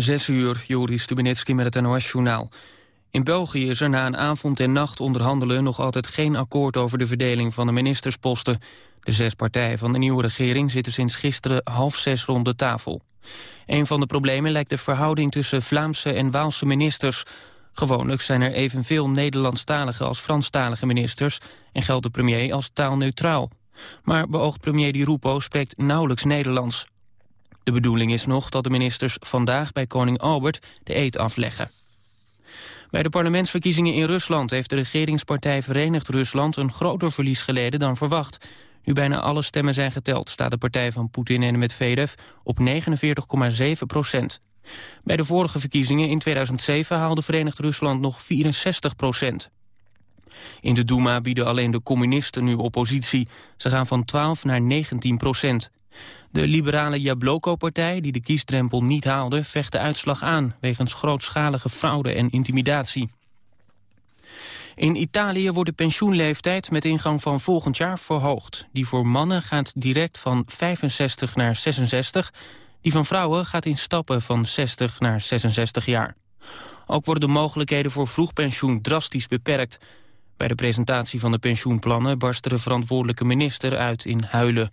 Zes uur, Joris Stubenitski met het NOS-journaal. In België is er na een avond en nacht onderhandelen... nog altijd geen akkoord over de verdeling van de ministersposten. De zes partijen van de nieuwe regering zitten sinds gisteren half zes rond de tafel. Een van de problemen lijkt de verhouding tussen Vlaamse en Waalse ministers. Gewoonlijk zijn er evenveel Nederlandstalige als Franstalige ministers... en geldt de premier als taalneutraal. Maar beoogd premier Di Rupo spreekt nauwelijks Nederlands. De bedoeling is nog dat de ministers vandaag bij koning Albert de eed afleggen. Bij de parlementsverkiezingen in Rusland heeft de regeringspartij Verenigd Rusland een groter verlies geleden dan verwacht. Nu bijna alle stemmen zijn geteld, staat de partij van Poetin en Medvedev op 49,7 procent. Bij de vorige verkiezingen in 2007 haalde Verenigd Rusland nog 64 procent. In de Duma bieden alleen de communisten nu oppositie. Ze gaan van 12 naar 19 procent. De liberale Jabloko-partij, die de kiesdrempel niet haalde... vecht de uitslag aan wegens grootschalige fraude en intimidatie. In Italië wordt de pensioenleeftijd met ingang van volgend jaar verhoogd. Die voor mannen gaat direct van 65 naar 66. Die van vrouwen gaat in stappen van 60 naar 66 jaar. Ook worden de mogelijkheden voor vroegpensioen drastisch beperkt. Bij de presentatie van de pensioenplannen barstte de verantwoordelijke minister uit in huilen.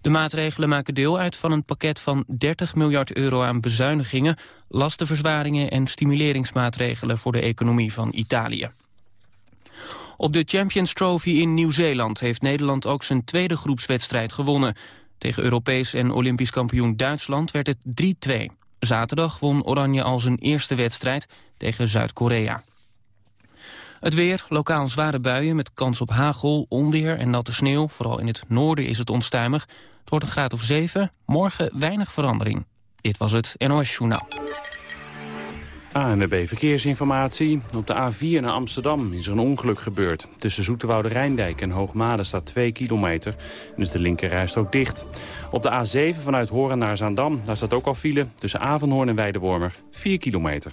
De maatregelen maken deel uit van een pakket van 30 miljard euro aan bezuinigingen, lastenverzwaringen en stimuleringsmaatregelen voor de economie van Italië. Op de Champions Trophy in Nieuw-Zeeland heeft Nederland ook zijn tweede groepswedstrijd gewonnen. Tegen Europees en Olympisch kampioen Duitsland werd het 3-2. Zaterdag won Oranje al zijn eerste wedstrijd tegen Zuid-Korea. Het weer, lokaal zware buien met kans op hagel, onweer en natte sneeuw. Vooral in het noorden is het onstuimig. Het wordt een graad of 7, morgen weinig verandering. Dit was het NOS Journaal. ANWB Verkeersinformatie. Op de A4 naar Amsterdam is er een ongeluk gebeurd. Tussen Zoeterwoude Rijndijk en Hoogmade staat 2 kilometer. Dus de linkerrijst ook dicht. Op de A7 vanuit Horen naar Zaandam, daar staat ook al file. Tussen Avenhoorn en Weidewormer 4 kilometer.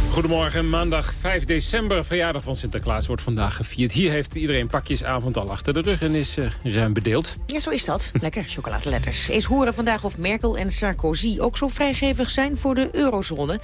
Goedemorgen, maandag 5 december, verjaardag van Sinterklaas, wordt vandaag gevierd. Hier heeft iedereen pakjesavond al achter de rug en is uh, ruim bedeeld. Ja, zo is dat. Lekker, chocoladeletters. Eens horen vandaag of Merkel en Sarkozy ook zo vrijgevig zijn voor de eurozone.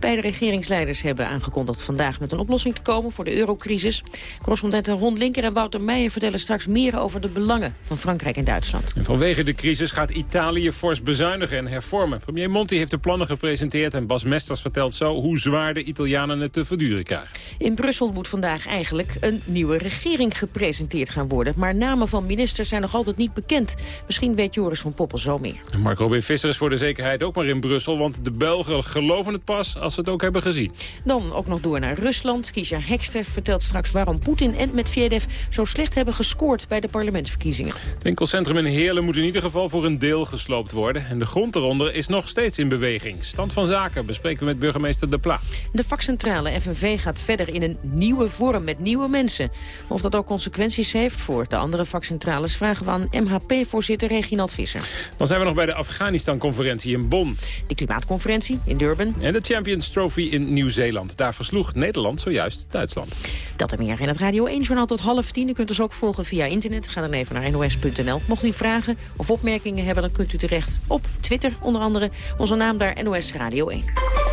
Beide regeringsleiders hebben aangekondigd vandaag met een oplossing te komen voor de eurocrisis. Correspondenten Ron Linker en Wouter Meijer vertellen straks meer over de belangen van Frankrijk en Duitsland. En vanwege de crisis gaat Italië fors bezuinigen en hervormen. Premier Monti heeft de plannen gepresenteerd en Bas Mesters vertelt zo hoe zwaar de Italianen het te verduren krijgen. In Brussel moet vandaag eigenlijk een nieuwe regering gepresenteerd gaan worden. Maar namen van ministers zijn nog altijd niet bekend. Misschien weet Joris van Poppel zo meer. Mark Robin Visser is voor de zekerheid ook maar in Brussel, want de Belgen geloven het pas als ze het ook hebben gezien. Dan ook nog door naar Rusland. Kisha Hekster vertelt straks waarom Poetin en Medvedev zo slecht hebben gescoord bij de parlementsverkiezingen. Het winkelcentrum in Heerlen moet in ieder geval voor een deel gesloopt worden. En de grond eronder is nog steeds in beweging. Stand van zaken bespreken we met burgemeester De Pla. De vakcentrale FNV gaat verder in een nieuwe vorm met nieuwe mensen. Of dat ook consequenties heeft voor de andere vakcentrales... vragen we aan MHP-voorzitter Reginald Visser. Dan zijn we nog bij de Afghanistan-conferentie in Bonn. De klimaatconferentie in Durban. En de Champions Trophy in Nieuw-Zeeland. Daar versloeg Nederland zojuist Duitsland. Dat en meer in het Radio 1-journaal tot half tien. U kunt ons ook volgen via internet. Ga dan even naar nos.nl. Mocht u vragen of opmerkingen hebben, dan kunt u terecht op Twitter onder andere. Onze naam daar NOS Radio 1.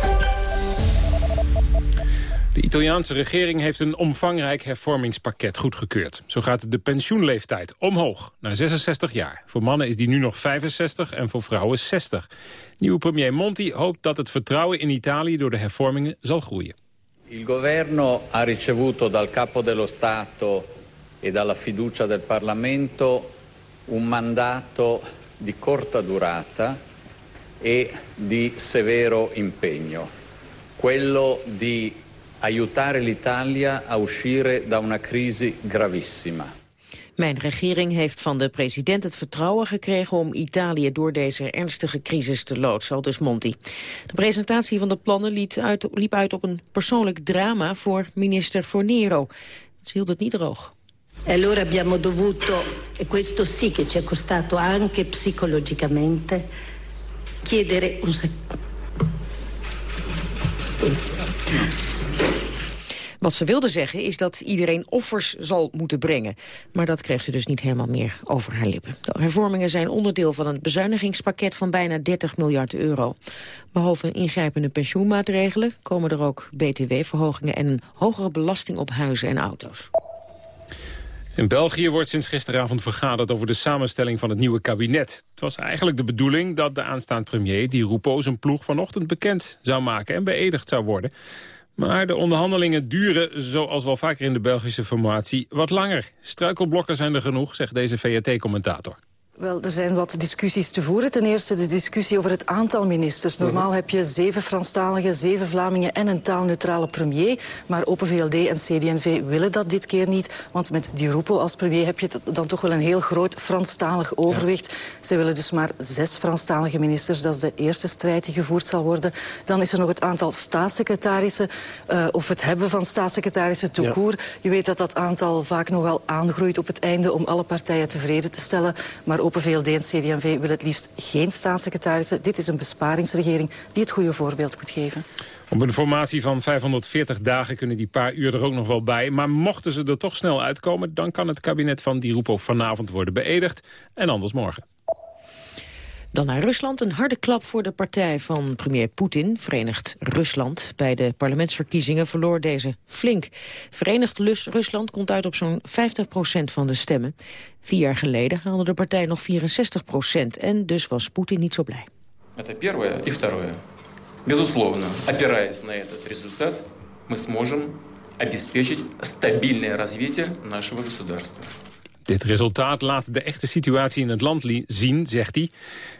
De Italiaanse regering heeft een omvangrijk hervormingspakket goedgekeurd. Zo gaat de pensioenleeftijd omhoog naar 66 jaar. Voor mannen is die nu nog 65 en voor vrouwen 60. Nieuwe premier Monti hoopt dat het vertrouwen in Italië door de hervormingen zal groeien. Il governo ha ricevuto dal capo dello Stato e dalla fiducia del Parlamento un mandato di corta durata e di severo impegno. Quello di aiutare l'Italia a uscire da una crisi gravissima. Mijn regering heeft van de president het vertrouwen gekregen om Italië door deze ernstige crisis te loodsen, dus Monti. De presentatie van de plannen liep uit, liep uit op een persoonlijk drama voor minister Fornero. Ze hield het niet droog. E allora abbiamo dovuto, e questo sì che ci è costato anche psicologicamente, chiedere un secondo. Wat ze wilde zeggen is dat iedereen offers zal moeten brengen. Maar dat kreeg ze dus niet helemaal meer over haar lippen. De hervormingen zijn onderdeel van een bezuinigingspakket van bijna 30 miljard euro. Behalve ingrijpende pensioenmaatregelen komen er ook btw-verhogingen... en een hogere belasting op huizen en auto's. In België wordt sinds gisteravond vergaderd over de samenstelling van het nieuwe kabinet. Het was eigenlijk de bedoeling dat de aanstaand premier Di Rupo zijn ploeg vanochtend bekend zou maken en beëdigd zou worden. Maar de onderhandelingen duren, zoals wel vaker in de Belgische formatie, wat langer. Struikelblokken zijn er genoeg, zegt deze VRT-commentator. Wel, er zijn wat discussies te voeren. Ten eerste de discussie over het aantal ministers. Normaal heb je zeven Franstaligen, zeven Vlamingen en een taalneutrale premier. Maar Open VLD en CD&V willen dat dit keer niet. Want met Di Rupo als premier heb je dan toch wel een heel groot Franstalig overwicht. Ja. Ze willen dus maar zes Franstalige ministers. Dat is de eerste strijd die gevoerd zal worden. Dan is er nog het aantal staatssecretarissen. Uh, of het hebben van staatssecretarissen. Ja. Je weet dat dat aantal vaak nogal aangroeit op het einde... om alle partijen tevreden te stellen. Maar Open VLD en CD&V willen het liefst geen staatssecretarissen. Dit is een besparingsregering die het goede voorbeeld moet geven. Op een formatie van 540 dagen kunnen die paar uur er ook nog wel bij. Maar mochten ze er toch snel uitkomen... dan kan het kabinet van Di Rupo vanavond worden beëdigd. En anders morgen. Dan naar Rusland. Een harde klap voor de partij van premier Poetin, Verenigd Rusland. Bij de parlementsverkiezingen verloor deze flink. Verenigd Rusland komt uit op zo'n 50 van de stemmen. Vier jaar geleden haalde de partij nog 64 En dus was Poetin niet zo blij. Это первое. И второе. Безусловно, опираясь на этот результат, мы сможем обеспечить стабильное развитие нашего государства. Dit resultaat laat de echte situatie in het land zien, zegt hij.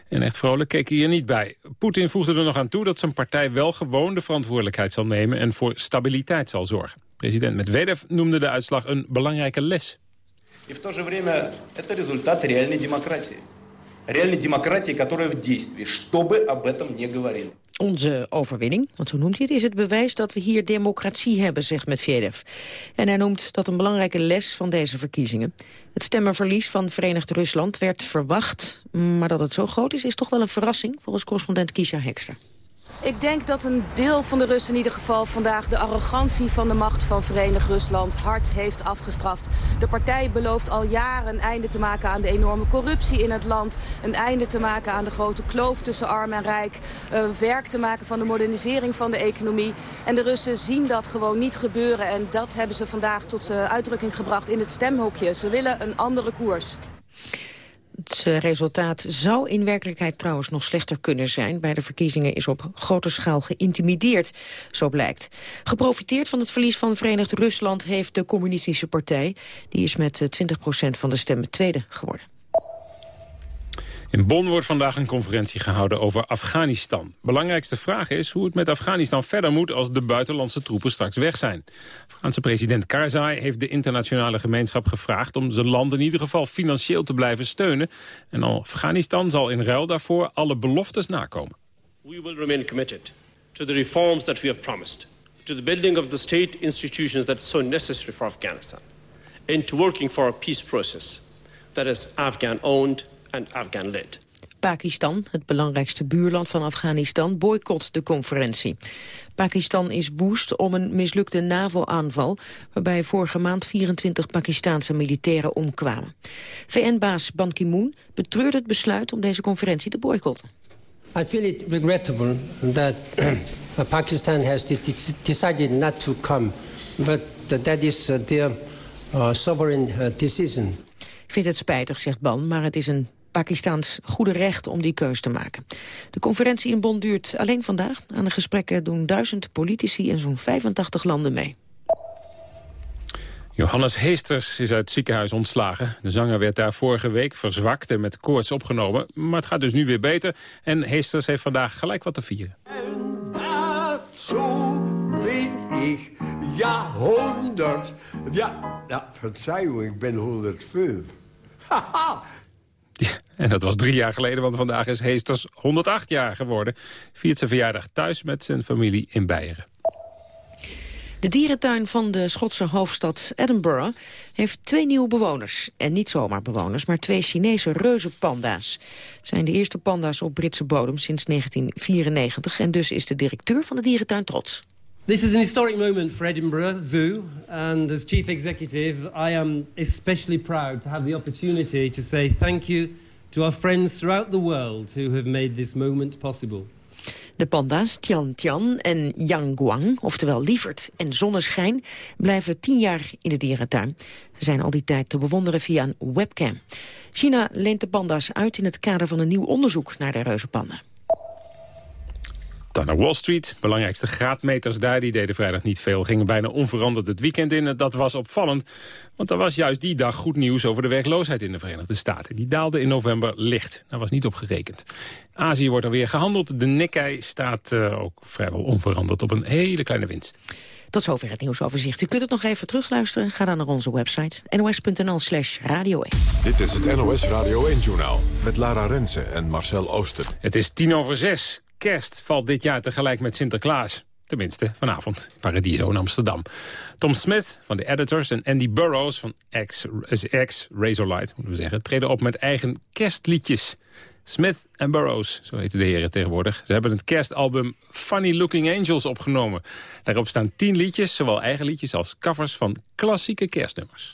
En echt vrolijk keek hij hier niet bij. Poetin voegde er nog aan toe dat zijn partij wel gewoon de verantwoordelijkheid zal nemen... en voor stabiliteit zal zorgen. President Medvedev noemde de uitslag een belangrijke les. En het resultaat van een reële democratie реальной демократии. Реальной демократии, которая в действии, что бы об этом не говорили. Onze overwinning, want zo noemt hij het, is het bewijs dat we hier democratie hebben, zegt Medvedev. En hij noemt dat een belangrijke les van deze verkiezingen. Het stemmenverlies van Verenigd Rusland werd verwacht, maar dat het zo groot is, is toch wel een verrassing, volgens correspondent Kisha Hekster. Ik denk dat een deel van de Russen in ieder geval vandaag de arrogantie van de macht van Verenigd Rusland hard heeft afgestraft. De partij belooft al jaren een einde te maken aan de enorme corruptie in het land. Een einde te maken aan de grote kloof tussen arm en rijk. Uh, werk te maken van de modernisering van de economie. En de Russen zien dat gewoon niet gebeuren. En dat hebben ze vandaag tot uitdrukking gebracht in het stemhokje. Ze willen een andere koers. Het eh, resultaat zou in werkelijkheid trouwens nog slechter kunnen zijn. Bij de verkiezingen is op grote schaal geïntimideerd, zo blijkt. Geprofiteerd van het verlies van Verenigd Rusland heeft de communistische partij. Die is met 20% eh, van de stemmen tweede geworden. In Bonn wordt vandaag een conferentie gehouden over Afghanistan. Belangrijkste vraag is hoe het met Afghanistan verder moet... als de buitenlandse troepen straks weg zijn. Franse president Karzai heeft de internationale gemeenschap gevraagd... om zijn land in ieder geval financieel te blijven steunen. En Afghanistan zal in ruil daarvoor alle beloftes nakomen. We will remain committed to the reforms that we have promised. To the building of the state institutions that are so necessary for Afghanistan. And to working for a peace process that is Afghan-owned and Afghan-led. Pakistan, het belangrijkste buurland van Afghanistan, boycott de conferentie. Pakistan is woest om een mislukte NAVO-aanval... waarbij vorige maand 24 Pakistanse militairen omkwamen. VN-baas Ban Ki-moon betreurt het besluit om deze conferentie te boycotten. I feel it regrettable that Pakistan has decided not to come. But that is uh, their uh, sovereign uh, decision. Ik vind het spijtig, zegt Ban, maar het is een Pakistaans goede recht om die keus te maken. De conferentie in Bonn duurt alleen vandaag. Aan de gesprekken doen duizend politici en zo'n 85 landen mee. Johannes Heesters is uit het ziekenhuis ontslagen. De zanger werd daar vorige week verzwakt en met koorts opgenomen. Maar het gaat dus nu weer beter. En Heesters heeft vandaag gelijk wat te vieren. En dazu ben ik, ja, 100. Ja, ja verzeihung, ik ben 105. Haha. En dat was drie jaar geleden, want vandaag is Heesters 108 jaar geworden. Viert zijn verjaardag thuis met zijn familie in Beieren. De dierentuin van de Schotse hoofdstad Edinburgh heeft twee nieuwe bewoners. En niet zomaar bewoners, maar twee Chinese reuzenpanda's. Het zijn de eerste panda's op Britse bodem sinds 1994. En dus is de directeur van de dierentuin trots. This is an historic moment for Edinburgh Zoo, and as Chief Executive, I am especially proud to have the opportunity to say thank you to our friends throughout the world who have made this moment possible. De panda's Tian Tian en Yang Guang, oftewel lieverd en zonneschijn, blijven tien jaar in de dierentuin. Ze zijn al die tijd te bewonderen via een webcam. China leent de panda's uit in het kader van een nieuw onderzoek naar de reuzenpanden. Dan naar Wall Street. Belangrijkste graadmeters daar, die deden vrijdag niet veel. Gingen bijna onveranderd het weekend in. En dat was opvallend, want er was juist die dag goed nieuws over de werkloosheid in de Verenigde Staten. Die daalde in november licht. Daar was niet op gerekend. Azië wordt alweer gehandeld. De Nikkei staat uh, ook vrijwel onveranderd op een hele kleine winst. Tot zover het nieuwsoverzicht. U kunt het nog even terugluisteren. Ga dan naar onze website nos.nl slash radio 1. Dit is het NOS Radio 1-journaal met Lara Rensen en Marcel Ooster. Het is tien over zes. Kerst valt dit jaar tegelijk met Sinterklaas. Tenminste, vanavond in Paradiso in Amsterdam. Tom Smith van de Editors en Andy Burroughs van X, Razorlight moeten we zeggen, treden op met eigen kerstliedjes. Smith en Burroughs, zo heten de heren tegenwoordig. Ze hebben het kerstalbum Funny Looking Angels opgenomen. Daarop staan tien liedjes, zowel eigen liedjes als covers van klassieke kerstnummers.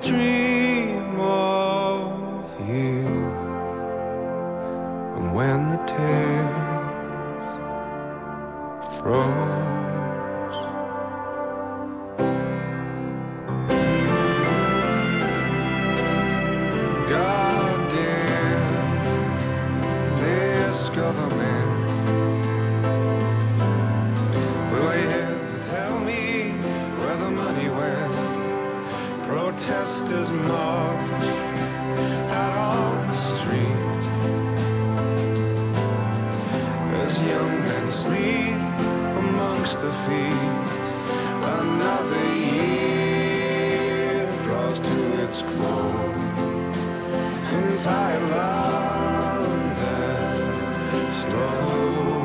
Dream of you. And when the tears and sleep amongst the feet. Another year draws to its close. Entire Thailand and slow.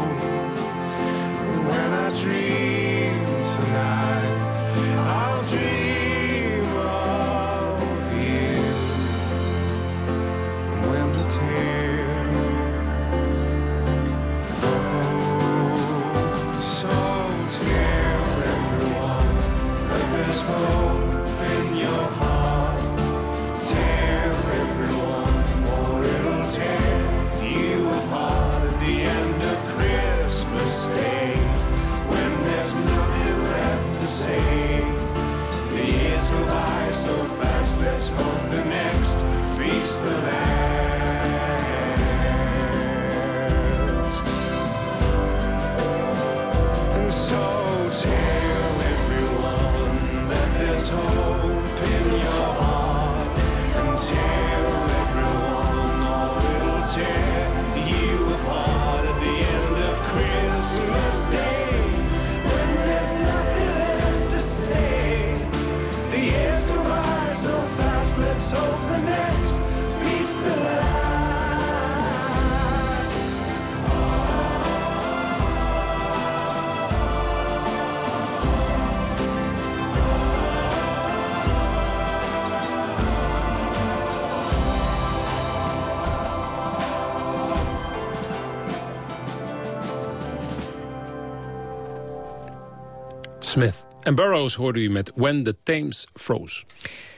En Burroughs hoorde u met When the Thames Froze.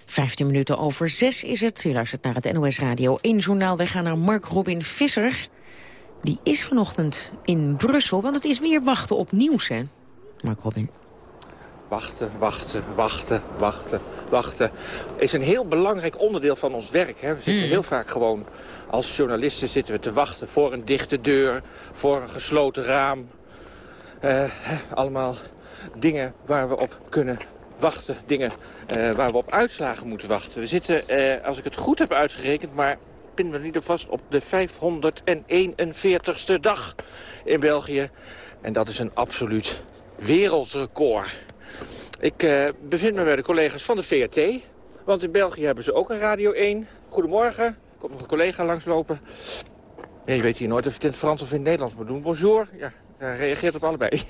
15 minuten over 6 is het. U luistert naar het NOS Radio 1 journaal. Wij gaan naar Mark Robin Visser. Die is vanochtend in Brussel, want het is weer wachten op nieuws, hè? Mark Robin. Wachten, wachten, wachten, wachten, wachten. Is een heel belangrijk onderdeel van ons werk. Hè. We zitten Hmm. heel vaak gewoon, als journalisten zitten we te wachten voor een dichte deur, voor een gesloten raam. Eh, allemaal dingen waar we op kunnen wachten. Dingen eh, waar we op uitslagen moeten wachten. We zitten, eh, als ik het goed heb uitgerekend, maar pin me niet vast, op de 541ste dag in België. En dat is een absoluut wereldrecord. Ik eh, bevind me bij de collega's van de VRT. Want in België hebben ze ook een Radio 1. Goedemorgen. Er komt nog een collega langslopen. Ja, je weet hier nooit of je het in het Frans of in het Nederlands moet doen. Bonjour. Ja, hij reageert op allebei.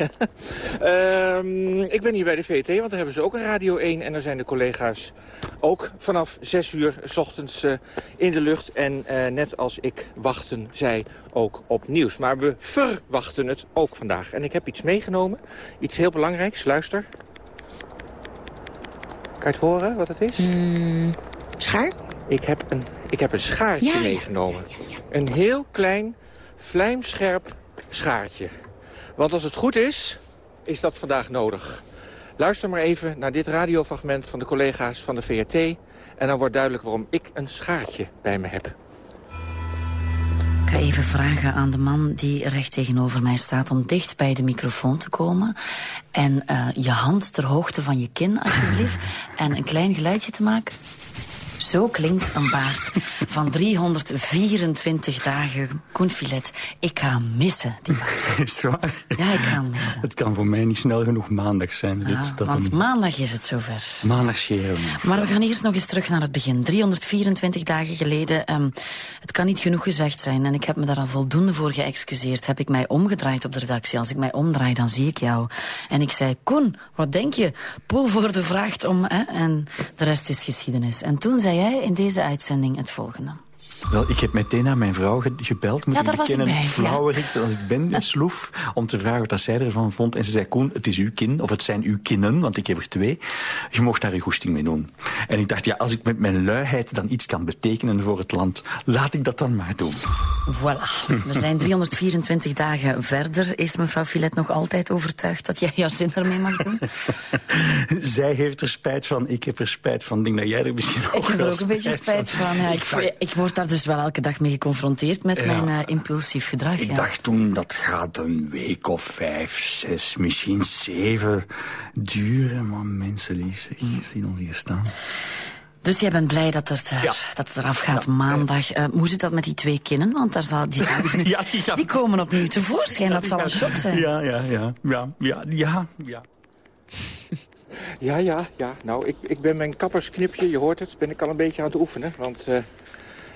Ehm, ik ben hier bij de VRT, want daar hebben ze ook een Radio 1. En daar zijn de collega's ook vanaf 6 uur s ochtends eh, in de lucht. En eh, net als ik wachten zij ook op nieuws. Maar we verwachten het ook vandaag. En ik heb iets meegenomen. Iets heel belangrijks. Luister. Kan je het horen wat het is? schaar? Ik heb een, ik heb een schaartje Ja, ja, meegenomen. Een heel klein, vlijmscherp schaartje. Want als het goed is, is dat vandaag nodig. Luister maar even naar dit radiofragment van de collega's van de VRT... en dan wordt duidelijk waarom ik een schaartje bij me heb. Ik ga even vragen aan de man die recht tegenover mij staat... om dicht bij de microfoon te komen. En eh, je hand ter hoogte van je kin, alsjeblieft. en een klein geluidje te maken. Zo klinkt een baard van 324 dagen Koenfilet. Ik ga missen, die baard. Is het waar? Ja, ik ga missen. Het kan voor mij niet snel genoeg maandag zijn. Ja, dat, dat want een maandag is het zover. maandag scheren. Maar we gaan eerst nog eens terug naar het begin. 324 dagen geleden. ehm, het kan niet genoeg gezegd zijn. En ik heb me daar al voldoende voor geëxcuseerd. Heb ik mij omgedraaid op de redactie. Als ik mij omdraai, dan zie ik jou. En ik zei, Koen, wat denk je? Poel voor de vraagt om... Hè? En de rest is geschiedenis. En toen zei jij in deze uitzending het volgende. Wel, ik heb meteen aan mijn vrouw ge- gebeld, moet Ja, ik daar was ik bij, ja. Als ik ben, een sloef, om te vragen wat zij ervan vond. En ze zei, Koen, het is uw kin, of het zijn uw kinnen, want ik heb er twee. Je mocht daar je goesting mee doen. En ik dacht, ja, als ik met mijn luiheid dan iets kan betekenen voor het land, laat ik dat dan maar doen. Voilà. We zijn 324 dagen verder. Is mevrouw Filet nog altijd overtuigd dat jij jouw zin ermee mag doen? Zij heeft er spijt van, ik heb er spijt van. Ik denk dat jij er misschien ook Ik heb er ook een beetje spijt van. Ja, ik, ik word daar dus wel elke dag mee geconfronteerd met Ja. mijn eh, impulsief gedrag. Ik ja. dacht toen, dat gaat een week of vijf, zes, misschien zeven duren. Maar mensen lief, zeg, zien ons hier staan. Dus jij bent blij dat het, er, dat het eraf gaat maandag. Eh, hoe zit dat met die twee kinnen? Want daar zal, die, Ja, die komen opnieuw tevoorschijn. Dat zal een shock zijn. Ja, ja, ja, ja, ja, ja, ja. Ja, ja, ja. Nou, ik, ik ben mijn kappersknipje, je hoort het, ben ik al een beetje aan het oefenen. Want eh,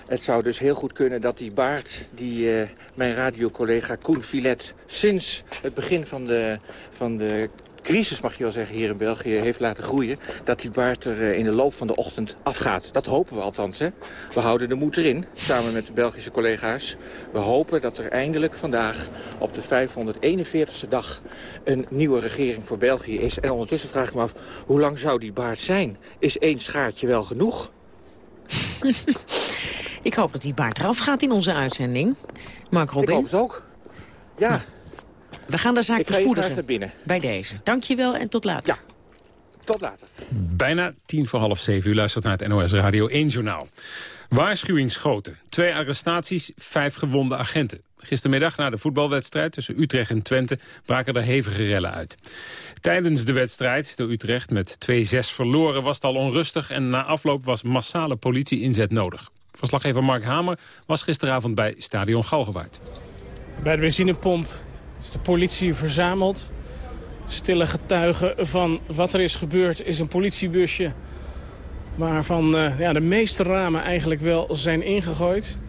het zou dus heel goed kunnen dat die baard die eh, mijn radiocollega Koen Filet... sinds het begin van de, van de crisis, mag je wel zeggen, hier in België heeft laten groeien... dat die baard er eh, in de loop van de ochtend afgaat. Dat hopen we althans, hè. We houden de moed erin, samen met de Belgische collega's. We hopen dat er eindelijk vandaag op de 541ste dag... een nieuwe regering voor België is. En ondertussen vraag ik me af, hoe lang zou die baard zijn? Is één schaartje wel genoeg? Ik hoop dat die baard eraf gaat in onze uitzending. Mark Robin. Ik hoop het ook. Ja. We gaan de zaak bespoedigen. naar binnen. Bij deze. Dankjewel en tot later. Ja. Tot later. Bijna tien voor half zeven. U luistert naar het NOS Radio 1 Journaal. Waarschuwingsschoten. Twee arrestaties, vijf gewonde agenten. Gistermiddag na de voetbalwedstrijd tussen Utrecht en Twente braken er hevige rellen uit. Tijdens de wedstrijd, door Utrecht met 2-6 verloren, was het al onrustig... en na afloop was massale politie-inzet nodig. Verslaggever Mark Hamer was gisteravond bij Stadion Galgenwaard. Bij de benzinepomp is de politie verzameld. Stille getuigen van wat er is gebeurd is een politiebusje... waarvan eh, ja, de meeste ramen eigenlijk wel zijn ingegooid.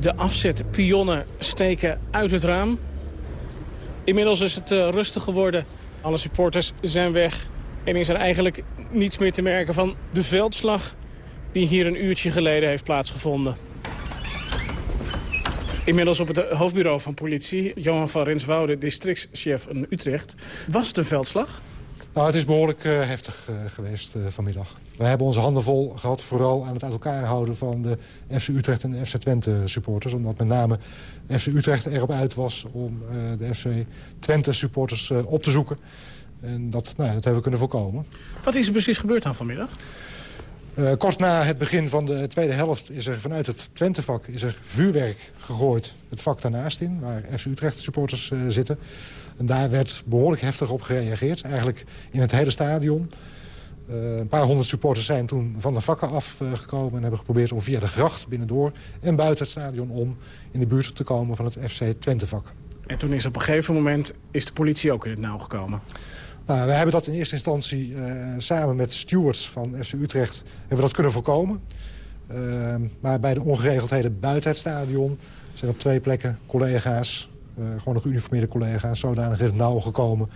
De afzetpionnen steken uit het raam. Inmiddels is het eh, rustig geworden. Alle supporters zijn weg. En is er eigenlijk niets meer te merken van de veldslag... die hier een uurtje geleden heeft plaatsgevonden. Inmiddels op het hoofdbureau van politie, Johan van Renswoude, districtschef in Utrecht. Was het een veldslag? Nou, het is behoorlijk uh, heftig uh, geweest uh, vanmiddag. We hebben onze handen vol gehad, vooral aan het uit elkaar houden van de FC Utrecht en de FC Twente supporters. Omdat met name FC Utrecht erop uit was om de FC Twente supporters op te zoeken. En dat, nou, dat hebben we kunnen voorkomen. Wat is er precies gebeurd dan vanmiddag? Uh, kort na het begin van de tweede helft is er vanuit het Twentevak is er vuurwerk gegooid. Het vak daarnaast in, waar FC Utrecht supporters uh, zitten. En daar werd behoorlijk heftig op gereageerd. Eigenlijk in het hele stadion. Uh, een paar honderd supporters zijn toen van de vakken afgekomen... en hebben geprobeerd om via de gracht binnendoor en buiten het stadion om... in de buurt te komen van het FC Twentevak. En toen is op een gegeven moment is de politie ook in het nauw gekomen? Nou, we hebben dat in eerste instantie uh, samen met stewards van FC Utrecht hebben we dat kunnen voorkomen. Uh, maar bij de ongeregeldheden buiten het stadion zijn op twee plekken collega's, uh, gewoon nog geuniformeerde collega's, zodanig in het nauw gekomen.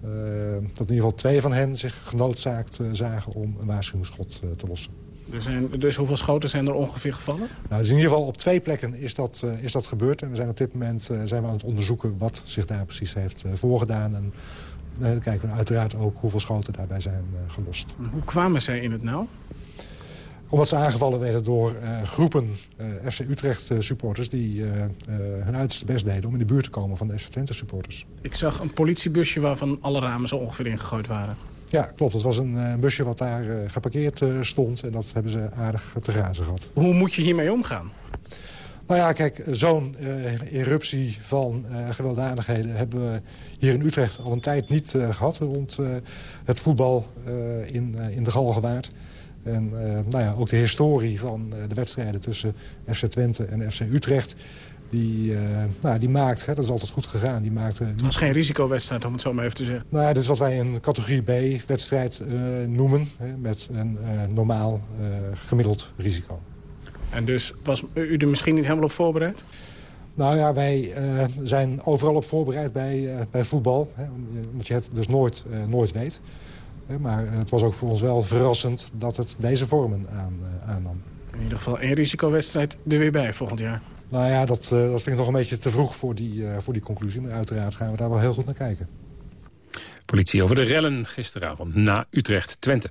dat in ieder geval twee van hen zich genoodzaakt zagen om een waarschuwingsschot te lossen. Er zijn, dus hoeveel schoten zijn er ongeveer gevallen? Nou, dus in ieder geval op twee plekken is dat, is dat gebeurd. En we zijn op dit moment zijn we aan het onderzoeken wat zich daar precies heeft voorgedaan. En dan kijken we uiteraard ook hoeveel schoten daarbij zijn uh, gelost. Hoe kwamen zij in het nauw? Omdat ze aangevallen werden door uh, groepen uh, FC Utrecht supporters... die hun uiterste best deden om in de buurt te komen van de FC Twente supporters. Ik zag een politiebusje waarvan alle ramen zo ongeveer ingegooid waren. Ja, klopt. Het was een busje wat daar geparkeerd stond. En dat hebben ze aardig te grazen gehad. Hoe moet je hiermee omgaan? Nou ja, kijk, zo'n uh, eruptie van uh, gewelddadigheden hebben we hier in Utrecht al een tijd niet uh, gehad rond het voetbal in, in de Galgenwaard. En nou ja, ook de historie van de wedstrijden tussen FC Twente en FC Utrecht... Die, nou, die maakt, hè, dat is altijd goed gegaan. Die maakt, het was geen risicowedstrijd, om het zo maar even te zeggen. Nou, ja, dit is wat wij een categorie B-wedstrijd noemen. Hè, met een normaal gemiddeld risico. En dus was u er misschien niet helemaal op voorbereid? Nou ja, wij uh, zijn overal op voorbereid bij, uh, bij voetbal. Hè, omdat je het dus nooit, uh, nooit weet. maar het was ook voor ons wel verrassend dat het deze vormen aan, aannam. In ieder geval één risicowedstrijd er weer bij volgend jaar. Nou ja, dat, dat vind ik nog een beetje te vroeg voor die, voor die conclusie. Maar uiteraard gaan we daar wel heel goed naar kijken. Politie over de rellen gisteravond na Utrecht-Twente.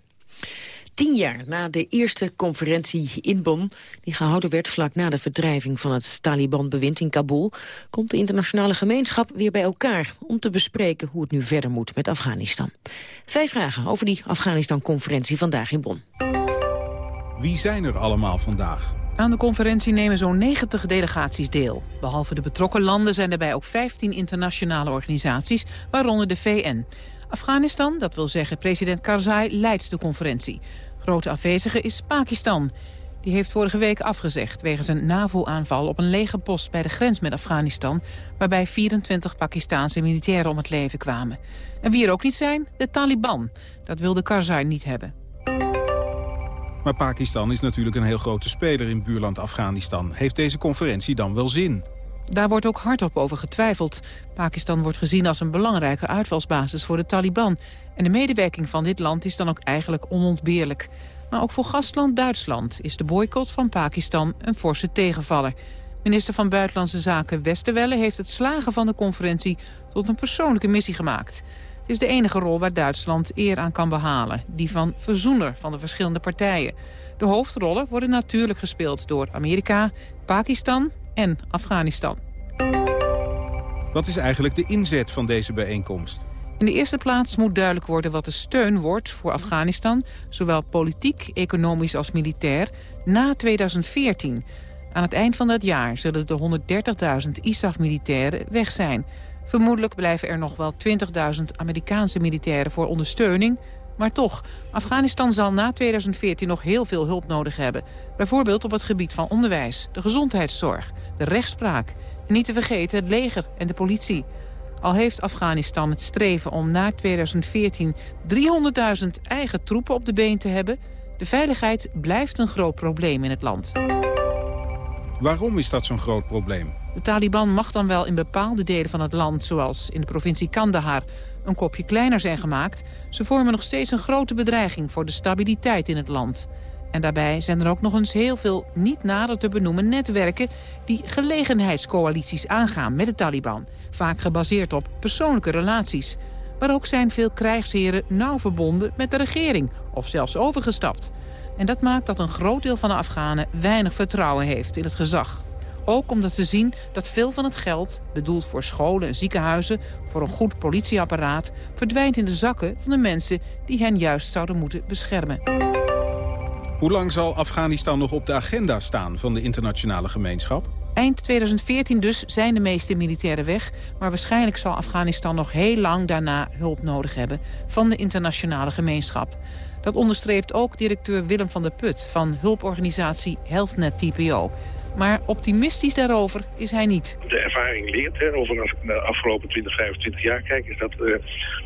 Tien jaar na de eerste conferentie in Bonn, die gehouden werd vlak na de verdrijving van het Taliban-bewind in Kabul, komt de internationale gemeenschap weer bij elkaar om te bespreken hoe het nu verder moet met Afghanistan. Vijf vragen over die Afghanistan-conferentie vandaag in Bonn. Wie zijn er allemaal vandaag? Aan de conferentie nemen zo'n 90 delegaties deel. Behalve de betrokken landen zijn erbij ook 15 internationale organisaties, waaronder de VN. Afghanistan, dat wil zeggen president Karzai, leidt de conferentie. Grote afwezige is Pakistan. Die heeft vorige week afgezegd wegens een NAVO-aanval op een legerpost bij de grens met Afghanistan, waarbij 24 Pakistaanse militairen om het leven kwamen. En wie er ook niet zijn, de Taliban. Dat wilde Karzai niet hebben. Maar Pakistan is natuurlijk een heel grote speler in buurland Afghanistan. Heeft deze conferentie dan wel zin? Daar wordt ook hardop over getwijfeld. Pakistan wordt gezien als een belangrijke uitvalsbasis voor de Taliban. En de medewerking van dit land is dan ook eigenlijk onontbeerlijk. Maar ook voor gastland Duitsland is de boycott van Pakistan een forse tegenvaller. Minister van Buitenlandse Zaken Westerwelle heeft het slagen van de conferentie tot een persoonlijke missie gemaakt. Het is de enige rol waar Duitsland eer aan kan behalen. Die van verzoener van de verschillende partijen. De hoofdrollen worden natuurlijk gespeeld door Amerika, Pakistan en Afghanistan. Wat is eigenlijk de inzet van deze bijeenkomst? In de eerste plaats moet duidelijk worden wat de steun wordt voor Afghanistan... zowel politiek, economisch als militair, na 2014. Aan het eind van dat jaar zullen de 130.000 ISAF-militairen weg zijn. Vermoedelijk blijven er nog wel 20.000 Amerikaanse militairen voor ondersteuning... Maar toch, Afghanistan zal na 2014 nog heel veel hulp nodig hebben. Bijvoorbeeld op het gebied van onderwijs, de gezondheidszorg, de rechtspraak... en niet te vergeten het leger en de politie. Al heeft Afghanistan het streven om na 2014 300.000 eigen troepen op de been te hebben... de veiligheid blijft een groot probleem in het land. Waarom is dat zo'n groot probleem? De Taliban mag dan wel in bepaalde delen van het land... zoals in de provincie Kandahar, een kopje kleiner zijn gemaakt... ze vormen nog steeds een grote bedreiging voor de stabiliteit in het land. En daarbij zijn er ook nog eens heel veel niet nader te benoemen netwerken... die gelegenheidscoalities aangaan met de Taliban. Vaak gebaseerd op persoonlijke relaties. Maar ook zijn veel krijgsheren nauw verbonden met de regering of zelfs overgestapt. En dat maakt dat een groot deel van de Afghanen weinig vertrouwen heeft in het gezag. Ook omdat ze zien dat veel van het geld, bedoeld voor scholen en ziekenhuizen... voor een goed politieapparaat, verdwijnt in de zakken van de mensen... die hen juist zouden moeten beschermen. Hoe lang zal Afghanistan nog op de agenda staan van de internationale gemeenschap? Eind 2014 dus zijn de meeste militairen weg... maar waarschijnlijk zal Afghanistan nog heel lang daarna hulp nodig hebben... van de internationale gemeenschap. Dat onderstreept ook directeur Willem van der Put... van hulporganisatie HealthNet TPO. Maar optimistisch daarover is hij niet. De ervaring leert, hè, over als ik naar de afgelopen 20, 25 jaar kijk, is dat eh,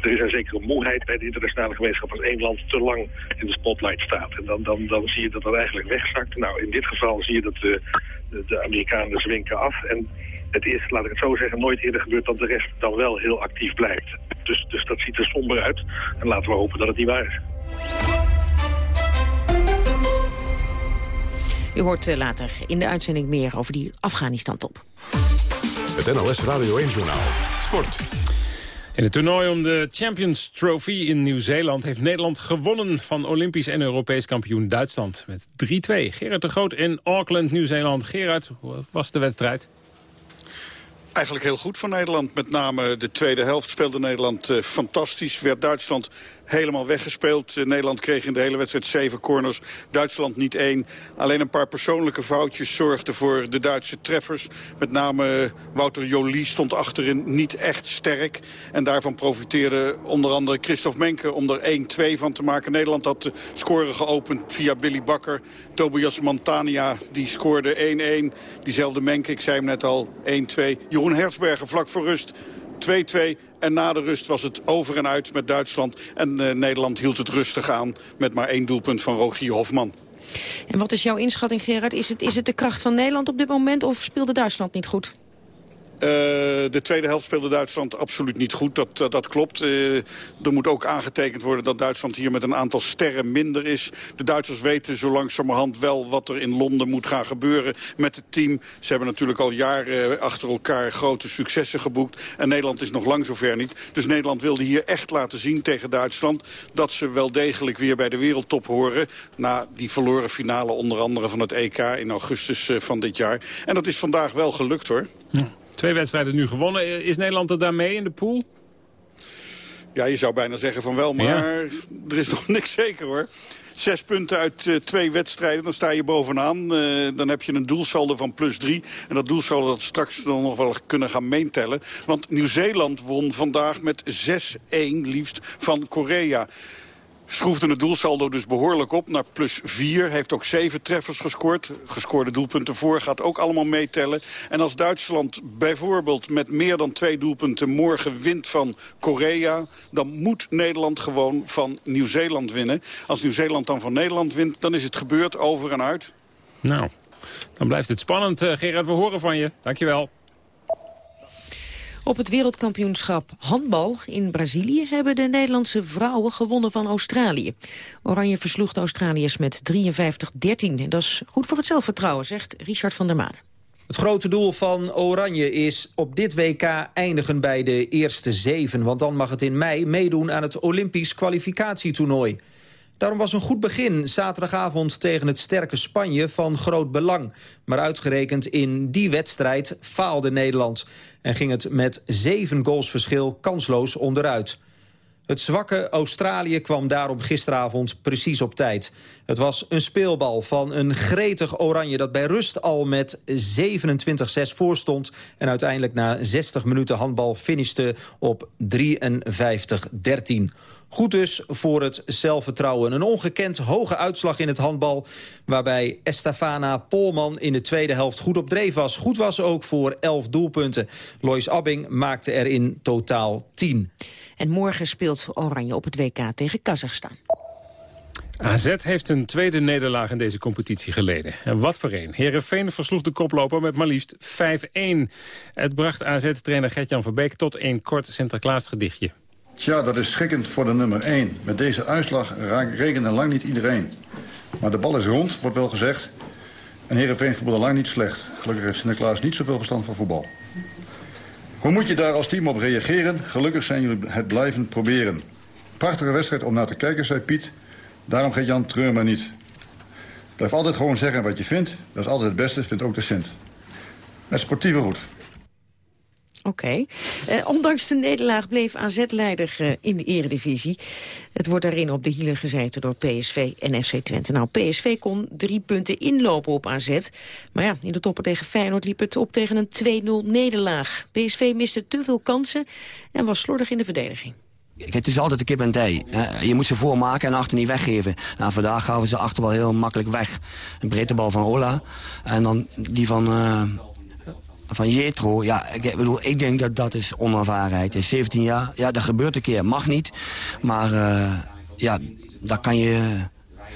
er is een zekere moeheid bij de internationale gemeenschap als één land te lang in de spotlight staat. En dan, dan, dan zie je dat dat eigenlijk wegzakt. Nou, in dit geval zie je dat de, de, de Amerikanen zwinken af. En het is, laat ik het zo zeggen, nooit eerder gebeurd dat de rest dan wel heel actief blijft. Dus, dus dat ziet er somber uit. En laten we hopen dat het niet waar is. U hoort eh, later in de uitzending meer over die Afghanistan-top. Het NOS Radio 1-journaal. Sport. In het toernooi om de Champions Trophy in Nieuw-Zeeland... heeft Nederland gewonnen van Olympisch en Europees kampioen Duitsland. Met 3-2. Gerard de Groot in Auckland, Nieuw-Zeeland. Gerard, hoe was de wedstrijd? Eigenlijk heel goed voor Nederland. Met name de tweede helft speelde Nederland uh, fantastisch. Werd Duitsland helemaal weggespeeld. Uh, Nederland kreeg in de hele wedstrijd zeven corners. Duitsland niet één. Alleen een paar persoonlijke foutjes zorgden voor de Duitse treffers. Met name uh, Wouter Jolie stond achterin niet echt sterk. En daarvan profiteerde onder andere Christophe Menke om er 1-2 van te maken. Nederland had de score geopend via Billy Bakker. Tobias Montania die scoorde 1-1. Diezelfde Menke, ik zei hem net al, 1-2. Jeroen Hersberger vlak voor rust 2-2. En na de rust was het over en uit met Duitsland. En uh, Nederland hield het rustig aan met maar één doelpunt van Rogier Hofman. En wat is jouw inschatting, Gerard? Is het, is het de kracht van Nederland op dit moment of speelde Duitsland niet goed? Uh, de tweede helft speelde Duitsland absoluut niet goed. Dat, dat, dat klopt. Uh, er moet ook aangetekend worden dat Duitsland hier met een aantal sterren minder is. De Duitsers weten zo langzamerhand wel wat er in Londen moet gaan gebeuren met het team. Ze hebben natuurlijk al jaren achter elkaar grote successen geboekt. En Nederland is nog lang zover niet. Dus Nederland wilde hier echt laten zien tegen Duitsland... dat ze wel degelijk weer bij de wereldtop horen... na die verloren finale onder andere van het EK in augustus van dit jaar. En dat is vandaag wel gelukt hoor. Ja. Twee wedstrijden nu gewonnen. Is Nederland er daarmee in de pool? Ja, je zou bijna zeggen van wel, maar ja. er is nog niks zeker hoor. Zes punten uit uh, twee wedstrijden, dan sta je bovenaan. Uh, dan heb je een doelsaldo van plus drie. En dat doelsaldo dat straks dan nog wel kunnen gaan meentellen. Want Nieuw-Zeeland won vandaag met 6-1 liefst van Korea schroefde het doelsaldo dus behoorlijk op naar plus 4. Heeft ook zeven treffers gescoord. Gescoorde doelpunten voor gaat ook allemaal meetellen. En als Duitsland bijvoorbeeld met meer dan twee doelpunten morgen wint van Korea... dan moet Nederland gewoon van Nieuw-Zeeland winnen. Als Nieuw-Zeeland dan van Nederland wint, dan is het gebeurd over en uit. Nou, dan blijft het spannend. Uh, Gerard, we horen van je. Dankjewel. Op het wereldkampioenschap handbal in Brazilië hebben de Nederlandse vrouwen gewonnen van Australië. Oranje versloeg de Australiërs met 53-13. En dat is goed voor het zelfvertrouwen, zegt Richard van der Maan. Het grote doel van Oranje is op dit WK eindigen bij de eerste zeven. Want dan mag het in mei meedoen aan het Olympisch kwalificatietoernooi. Daarom was een goed begin zaterdagavond tegen het sterke Spanje van groot belang. Maar uitgerekend in die wedstrijd faalde Nederland. En ging het met zeven goals verschil kansloos onderuit. Het zwakke Australië kwam daarom gisteravond precies op tijd. Het was een speelbal van een gretig oranje dat bij rust al met 27-6 voorstond... en uiteindelijk na 60 minuten handbal finishte op 53-13. Goed dus voor het zelfvertrouwen. Een ongekend hoge uitslag in het handbal... waarbij Estefana Polman in de tweede helft goed op dreef was. Goed was ook voor 11 doelpunten. Lois Abbing maakte er in totaal 10. En morgen speelt Oranje op het WK tegen Kazachstan. AZ heeft een tweede nederlaag in deze competitie geleden. En wat voor een. Herenveen versloeg de koploper met maar liefst 5-1. Het bracht AZ-trainer Gertjan Verbeek tot een kort Sinterklaas gedichtje. Tja, dat is schrikkend voor de nummer 1. Met deze uitslag rekende lang niet iedereen. Maar de bal is rond, wordt wel gezegd. En Heerenveen voetbalde lang niet slecht. Gelukkig heeft Sinterklaas niet zoveel verstand van voetbal. Hoe moet je daar als team op reageren? Gelukkig zijn jullie het blijven proberen. Prachtige wedstrijd om naar te kijken, zei Piet. Daarom gaat Jan treur maar niet. Blijf altijd gewoon zeggen wat je vindt. Dat is altijd het beste, vindt ook de cent. Met sportieve roet. Oké. Eh, ondanks de nederlaag bleef AZ leider eh, in de eredivisie. Het wordt daarin op de hielen gezeten door PSV en FC Twente. Nou, PSV kon drie punten inlopen op AZ. Maar ja, in de toppen tegen Feyenoord liep het op tegen een 2-0 nederlaag. PSV miste te veel kansen en was slordig in de verdediging. Het is altijd een kip en hè. Je moet ze voormaken en achter niet weggeven. Nou, vandaag gaven ze achter wel heel makkelijk weg. Een breedte bal van Ola. En dan die van, eh, van Jetro. Ja, ik, bedoel, ik denk dat dat is onervarenheid. is 17 jaar, ja, dat gebeurt een keer. Mag niet. Maar eh, ja, daar kan je...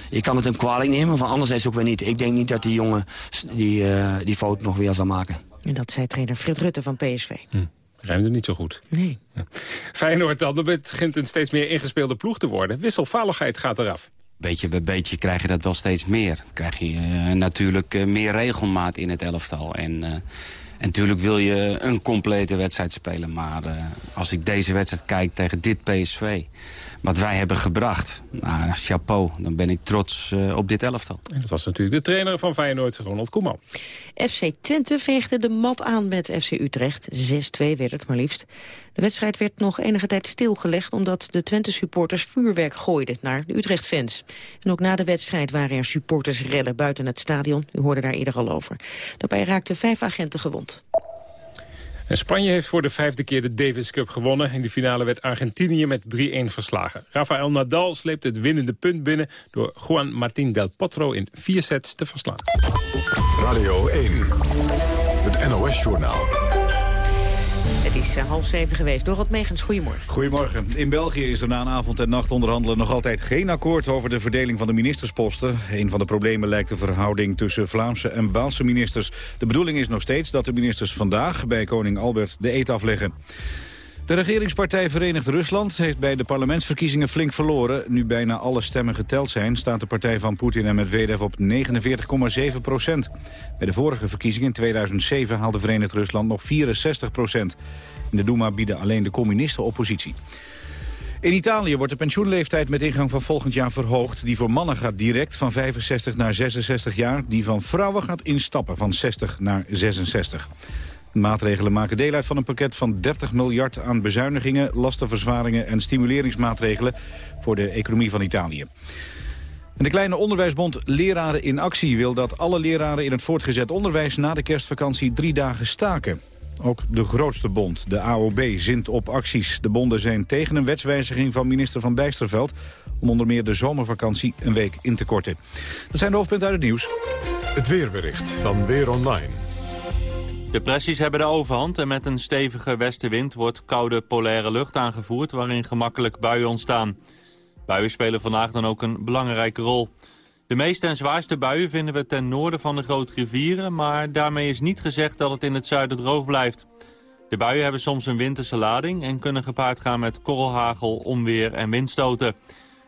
Je kan het hem kwalijk nemen, van anderzijds ook weer niet. Ik denk niet dat die jongen die, eh, die fout nog weer zal maken. En dat zei trainer Frit Rutte van PSV. Rijmde niet zo goed. Nee. Feyenoord dan, begint een steeds meer ingespeelde ploeg te worden. Wisselvalligheid gaat eraf. Beetje bij beetje krijg je dat wel steeds meer. Dan krijg je eh, natuurlijk eh, meer regelmaat in het elftal. En, eh, en natuurlijk wil je een complete wedstrijd spelen. Maar eh, als ik deze wedstrijd kijk tegen dit PSV... wat wij hebben gebracht, nou, chapeau. Dan ben ik trots eh, op dit elftal. En dat was natuurlijk de trainer van Feyenoord, Ronald Koeman. FC Twente veegde de mat aan met FC Utrecht. 6-2 werd het maar liefst. De wedstrijd werd nog enige tijd stilgelegd... omdat de Twente-supporters vuurwerk gooiden naar de Utrecht-fans. En ook na de wedstrijd waren er supportersrellen buiten het stadion. U hoorde daar eerder al over. Daarbij raakten vijf agenten gewond. En Spanje heeft voor de vijfde keer de Davis Cup gewonnen. In de finale werd Argentinië met 3-1 verslagen. Rafael Nadal sleepte het winnende punt binnen... door Juan Martín del Potro in vier sets te verslaan. Radio 1, het NOS-journaal. Half zeven geweest. Dorot Megens, goedemorgen. Goedemorgen. In België is er na een avond en nacht onderhandelen nog altijd geen akkoord over de verdeling van de ministersposten. Een van de problemen lijkt de verhouding tussen Vlaamse en Waalse ministers. De bedoeling is nog steeds dat de ministers vandaag bij koning Albert de eet afleggen. De regeringspartij Verenigd Rusland heeft bij de parlementsverkiezingen flink verloren. Nu bijna alle stemmen geteld zijn, staat de partij van Poetin en Medvedev op 49,7 procent. Bij de vorige verkiezingen in 2007 haalde Verenigd Rusland nog 64 procent. In de Duma bieden alleen de communisten oppositie. In Italië wordt de pensioenleeftijd met ingang van volgend jaar verhoogd. Die voor mannen gaat direct van 65 naar 66 jaar. Die van vrouwen gaat instappen van 60 naar 66. De maatregelen maken deel uit van een pakket van 30 miljard aan bezuinigingen, lastenverzwaringen en stimuleringsmaatregelen voor de economie van Italië. En de kleine onderwijsbond Leraren in Actie wil dat alle leraren in het voortgezet onderwijs na de kerstvakantie drie dagen staken. Ook de grootste bond, de AOB, zint op acties. De bonden zijn tegen een wetswijziging van minister Van Bijsterveld... om onder meer de zomervakantie een week in te korten. Dat zijn de hoofdpunten uit het nieuws. Het weerbericht van Weer Online. Depressies hebben de overhand en met een stevige westenwind wordt koude polaire lucht aangevoerd waarin gemakkelijk buien ontstaan. Buien spelen vandaag dan ook een belangrijke rol. De meeste en zwaarste buien vinden we ten noorden van de grote rivieren, maar daarmee is niet gezegd dat het in het zuiden droog blijft. De buien hebben soms een winterse lading en kunnen gepaard gaan met korrelhagel, onweer en windstoten.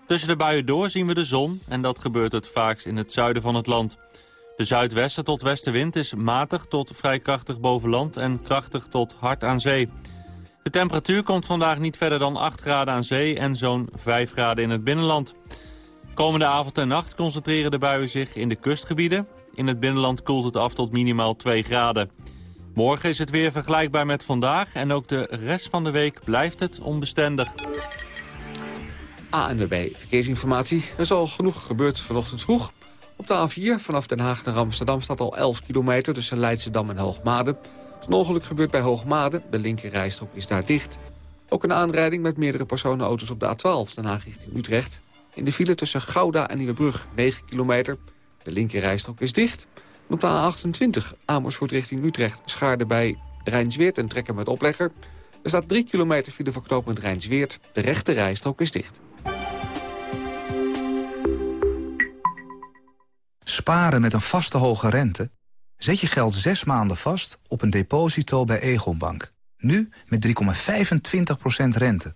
Tussen de buien door zien we de zon en dat gebeurt het vaakst in het zuiden van het land. De zuidwesten tot westenwind is matig tot vrij krachtig boven land en krachtig tot hard aan zee. De temperatuur komt vandaag niet verder dan 8 graden aan zee en zo'n 5 graden in het binnenland. Komende avond en nacht concentreren de buien zich in de kustgebieden. In het binnenland koelt het af tot minimaal 2 graden. Morgen is het weer vergelijkbaar met vandaag en ook de rest van de week blijft het onbestendig. ANWB Verkeersinformatie. Er is al genoeg gebeurd vanochtend vroeg. Op de A4 vanaf Den Haag naar Amsterdam staat al 11 kilometer tussen Leidschendam en Hoogmade. Het ongeluk gebeurt bij Hoogmade. De linkerrijstrook is daar dicht. Ook een aanrijding met meerdere personenauto's op de A12 Den Haag richting Utrecht. In de file tussen Gouda en Nieuwebrug 9 kilometer. De linkerrijstrook is dicht. Op de A28 Amersfoort richting Utrecht schaarde bij Rijnsweert een trekker met oplegger. Er staat 3 kilometer file voor knooppunt Rijnsweert. De rechte rijstrook is dicht. Sparen met een vaste hoge rente? Zet je geld zes maanden vast op een deposito bij Egonbank. Nu met 3,25% rente.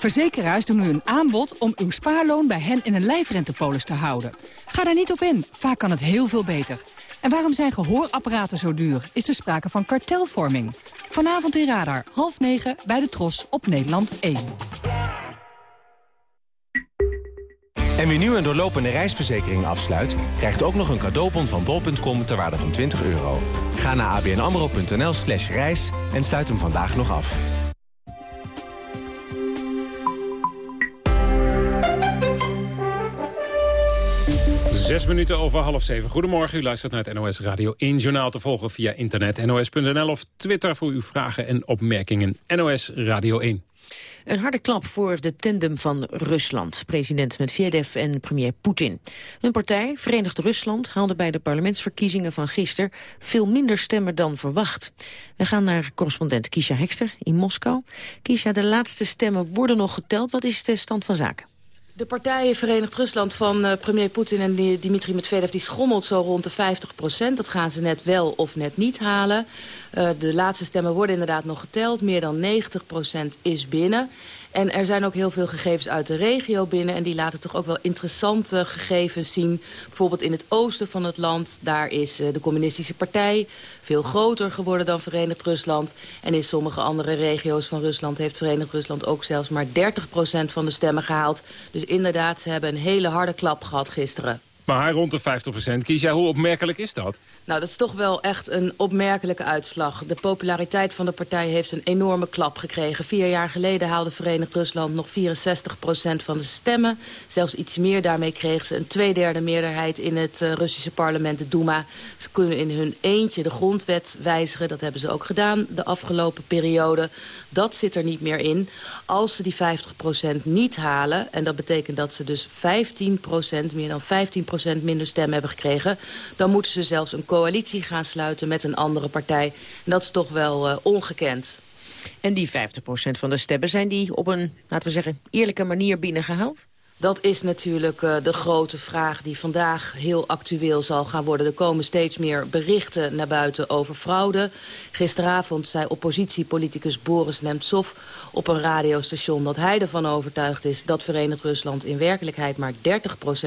Verzekeraars doen u een aanbod om uw spaarloon bij hen in een lijfrentepolis te houden. Ga daar niet op in, vaak kan het heel veel beter. En waarom zijn gehoorapparaten zo duur? Is er sprake van kartelvorming? Vanavond in Radar, half negen, bij de Tros op Nederland 1. En wie nu een doorlopende reisverzekering afsluit... krijgt ook nog een cadeaubon van bol.com ter waarde van 20 euro. Ga naar abnamro.nl slash reis en sluit hem vandaag nog af. Zes minuten over half zeven. Goedemorgen, u luistert naar het NOS Radio 1 Journaal te volgen via internet nos.nl of Twitter voor uw vragen en opmerkingen. NOS Radio 1. Een harde klap voor de tandem van Rusland. President Medvedev en premier Poetin. Hun partij, Verenigd Rusland, haalde bij de parlementsverkiezingen van gisteren veel minder stemmen dan verwacht. We gaan naar correspondent Kisha Hekster in Moskou. Kisha, de laatste stemmen worden nog geteld. Wat is de stand van zaken? De partij Verenigd Rusland van uh, premier Poetin en Dimitri Medvedev... die schommelt zo rond de 50 procent. Dat gaan ze net wel of net niet halen. Uh, de laatste stemmen worden inderdaad nog geteld. Meer dan 90 procent is binnen. En er zijn ook heel veel gegevens uit de regio binnen... en die laten toch ook wel interessante gegevens zien. Bijvoorbeeld in het oosten van het land, daar is uh, de communistische partij... veel groter geworden dan Verenigd Rusland. En in sommige andere regio's van Rusland heeft Verenigd Rusland... ook zelfs maar 30% van de stemmen gehaald. Dus inderdaad, ze hebben een hele harde klap gehad gisteren. Maar rond de 50% kies jij. Hoe opmerkelijk is dat? Nou, dat is toch wel echt een opmerkelijke uitslag. De populariteit van de partij heeft een enorme klap gekregen. Vier jaar geleden haalde Verenigd Rusland nog 64% van de stemmen. Zelfs iets meer. Daarmee kregen ze een tweederde meerderheid in het uh, Russische parlement, de Duma. Ze kunnen in hun eentje de grondwet wijzigen. Dat hebben ze ook gedaan de afgelopen periode. Dat zit er niet meer in. Als ze die 50% niet halen, en dat betekent dat ze dus 15% meer dan 15 minder stemmen hebben gekregen... dan moeten ze zelfs een coalitie gaan sluiten met een andere partij. En dat is toch wel uh, ongekend. En die 50% van de stemmen, zijn die op een, laten we zeggen, eerlijke manier binnengehaald? Dat is natuurlijk uh, de grote vraag die vandaag heel actueel zal gaan worden. Er komen steeds meer berichten naar buiten over fraude. Gisteravond zei oppositiepoliticus Boris Nemtsov op een radiostation... dat hij ervan overtuigd is dat Verenigd Rusland in werkelijkheid... maar 30%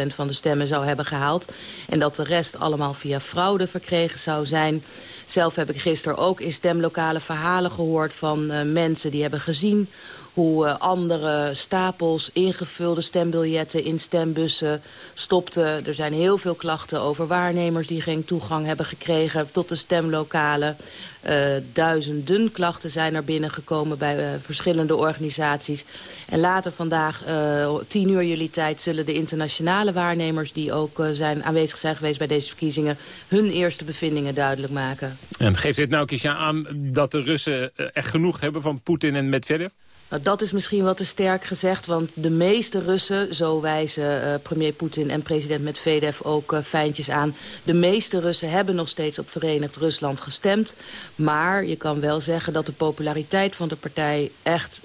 van de stemmen zou hebben gehaald. En dat de rest allemaal via fraude verkregen zou zijn... Zelf heb ik gisteren ook in stemlokale verhalen gehoord van uh, mensen die hebben gezien hoe uh, andere stapels ingevulde stembiljetten in stembussen stopten. Er zijn heel veel klachten over waarnemers die geen toegang hebben gekregen tot de stemlokalen. Uh, duizenden klachten zijn er binnengekomen bij uh, verschillende organisaties. En later vandaag, tien uur jullie tijd, zullen de internationale waarnemers... die ook zijn, aanwezig zijn geweest bij deze verkiezingen... hun eerste bevindingen duidelijk maken. En geeft dit nou, Kisha, aan dat de Russen echt genoeg hebben van Poetin en Medvedev? Nou, dat is misschien wat te sterk gezegd, want de meeste Russen... zo wijzen uh, premier Poetin en president Medvedev ook uh, fijntjes aan... de meeste Russen hebben nog steeds op Verenigd Rusland gestemd. Maar je kan wel zeggen dat de populariteit van de partij echt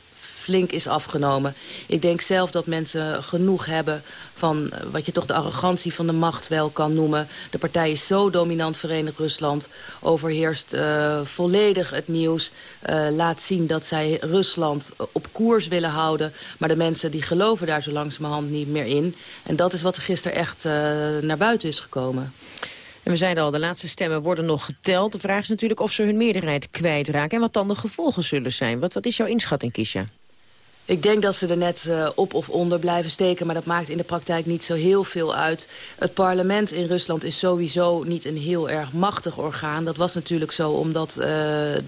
flink is afgenomen. Ik denk zelf dat mensen genoeg hebben van eh, wat je toch de arrogantie van de macht wel kan noemen. De partij is zo dominant Verenigd Rusland, overheerst uh, volledig het nieuws. Uh, laat zien dat zij Rusland op koers willen houden. Maar de mensen die geloven daar zo langzamerhand niet meer in. En dat is wat er gisteren echt naar buiten is gekomen. En we zeiden al, de laatste stemmen worden nog geteld. De vraag is natuurlijk of ze hun meerderheid kwijtraken... en wat dan de gevolgen zullen zijn. Wat, wat is jouw inschatting, Kisha? Ik denk dat ze er net uh, op of onder blijven steken... maar dat maakt in de praktijk niet zo heel veel uit. Het parlement in Rusland is sowieso niet een heel erg machtig orgaan. Dat was natuurlijk zo omdat uh,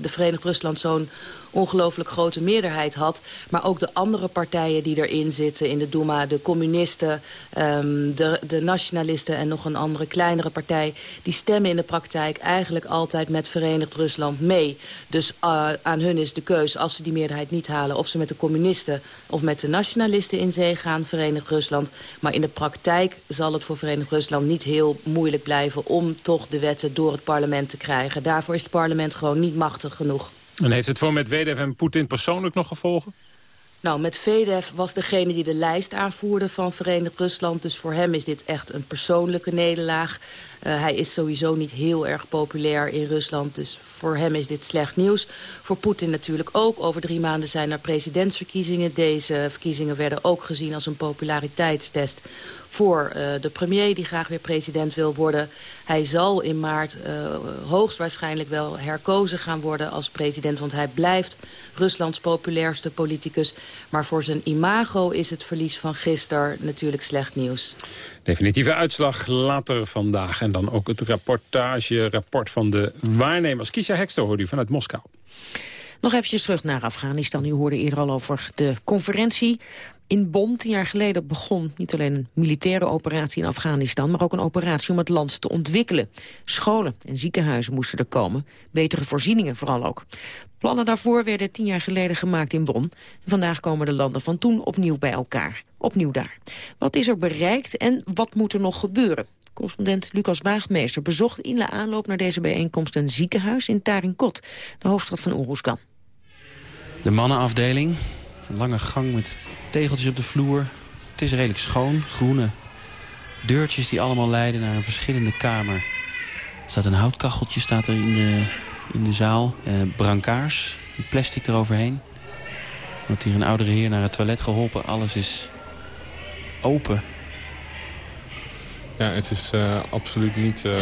de Verenigd Rusland zo'n ongelooflijk grote meerderheid had. Maar ook de andere partijen die erin zitten in de Duma, de communisten, um, de, de nationalisten en nog een andere kleinere partij, die stemmen in de praktijk eigenlijk altijd met Verenigd Rusland mee. Dus uh, aan hun is de keus, als ze die meerderheid niet halen, of ze met de communisten of met de nationalisten in zee gaan, Verenigd Rusland. Maar in de praktijk zal het voor Verenigd Rusland niet heel moeilijk blijven om toch de wetten door het parlement te krijgen. Daarvoor is het parlement gewoon niet machtig genoeg. En heeft het voor Medvedev en Poetin persoonlijk nog gevolgen? Nou, Medvedev was degene die de lijst aanvoerde van Verenigd Rusland. Dus voor hem is dit echt een persoonlijke nederlaag. Uh, hij is sowieso niet heel erg populair in Rusland. Dus voor hem is dit slecht nieuws. Voor Poetin natuurlijk ook. Over drie maanden zijn er presidentsverkiezingen. Deze verkiezingen werden ook gezien als een populariteitstest voor uh, de premier die graag weer president wil worden. Hij zal in maart uh, hoogstwaarschijnlijk wel herkozen gaan worden als president. Want hij blijft Ruslands populairste politicus. Maar voor zijn imago is het verlies van gisteren natuurlijk slecht nieuws. Definitieve uitslag later vandaag. En dan ook het rapportage, rapport van de waarnemers. Kisha Hekster hoort u vanuit Moskou. Nog eventjes terug naar Afghanistan. U hoorde eerder al over de conferentie in Bonn tien jaar geleden begon niet alleen een militaire operatie in Afghanistan... maar ook een operatie om het land te ontwikkelen. Scholen en ziekenhuizen moesten er komen. Betere voorzieningen vooral ook. Plannen daarvoor werden tien jaar geleden gemaakt in Bonn. Vandaag komen de landen van toen opnieuw bij elkaar. Opnieuw daar. Wat is er bereikt en wat moet er nog gebeuren? Correspondent Lucas Waagmeester bezocht in de aanloop naar deze bijeenkomst... een ziekenhuis in Tarinkot, de hoofdstad van Oeroeskan. De mannenafdeling, een lange gang met tegeltjes op de vloer. Het is redelijk schoon, groene deurtjes die allemaal leiden naar een verschillende kamer. Er staat een houtkacheltje staat er in de, in de zaal. Eh, brancards, plastic eroverheen. Er wordt hier een oudere heer naar het toilet geholpen. Alles is open. Ja, het is uh, absoluut niet uh,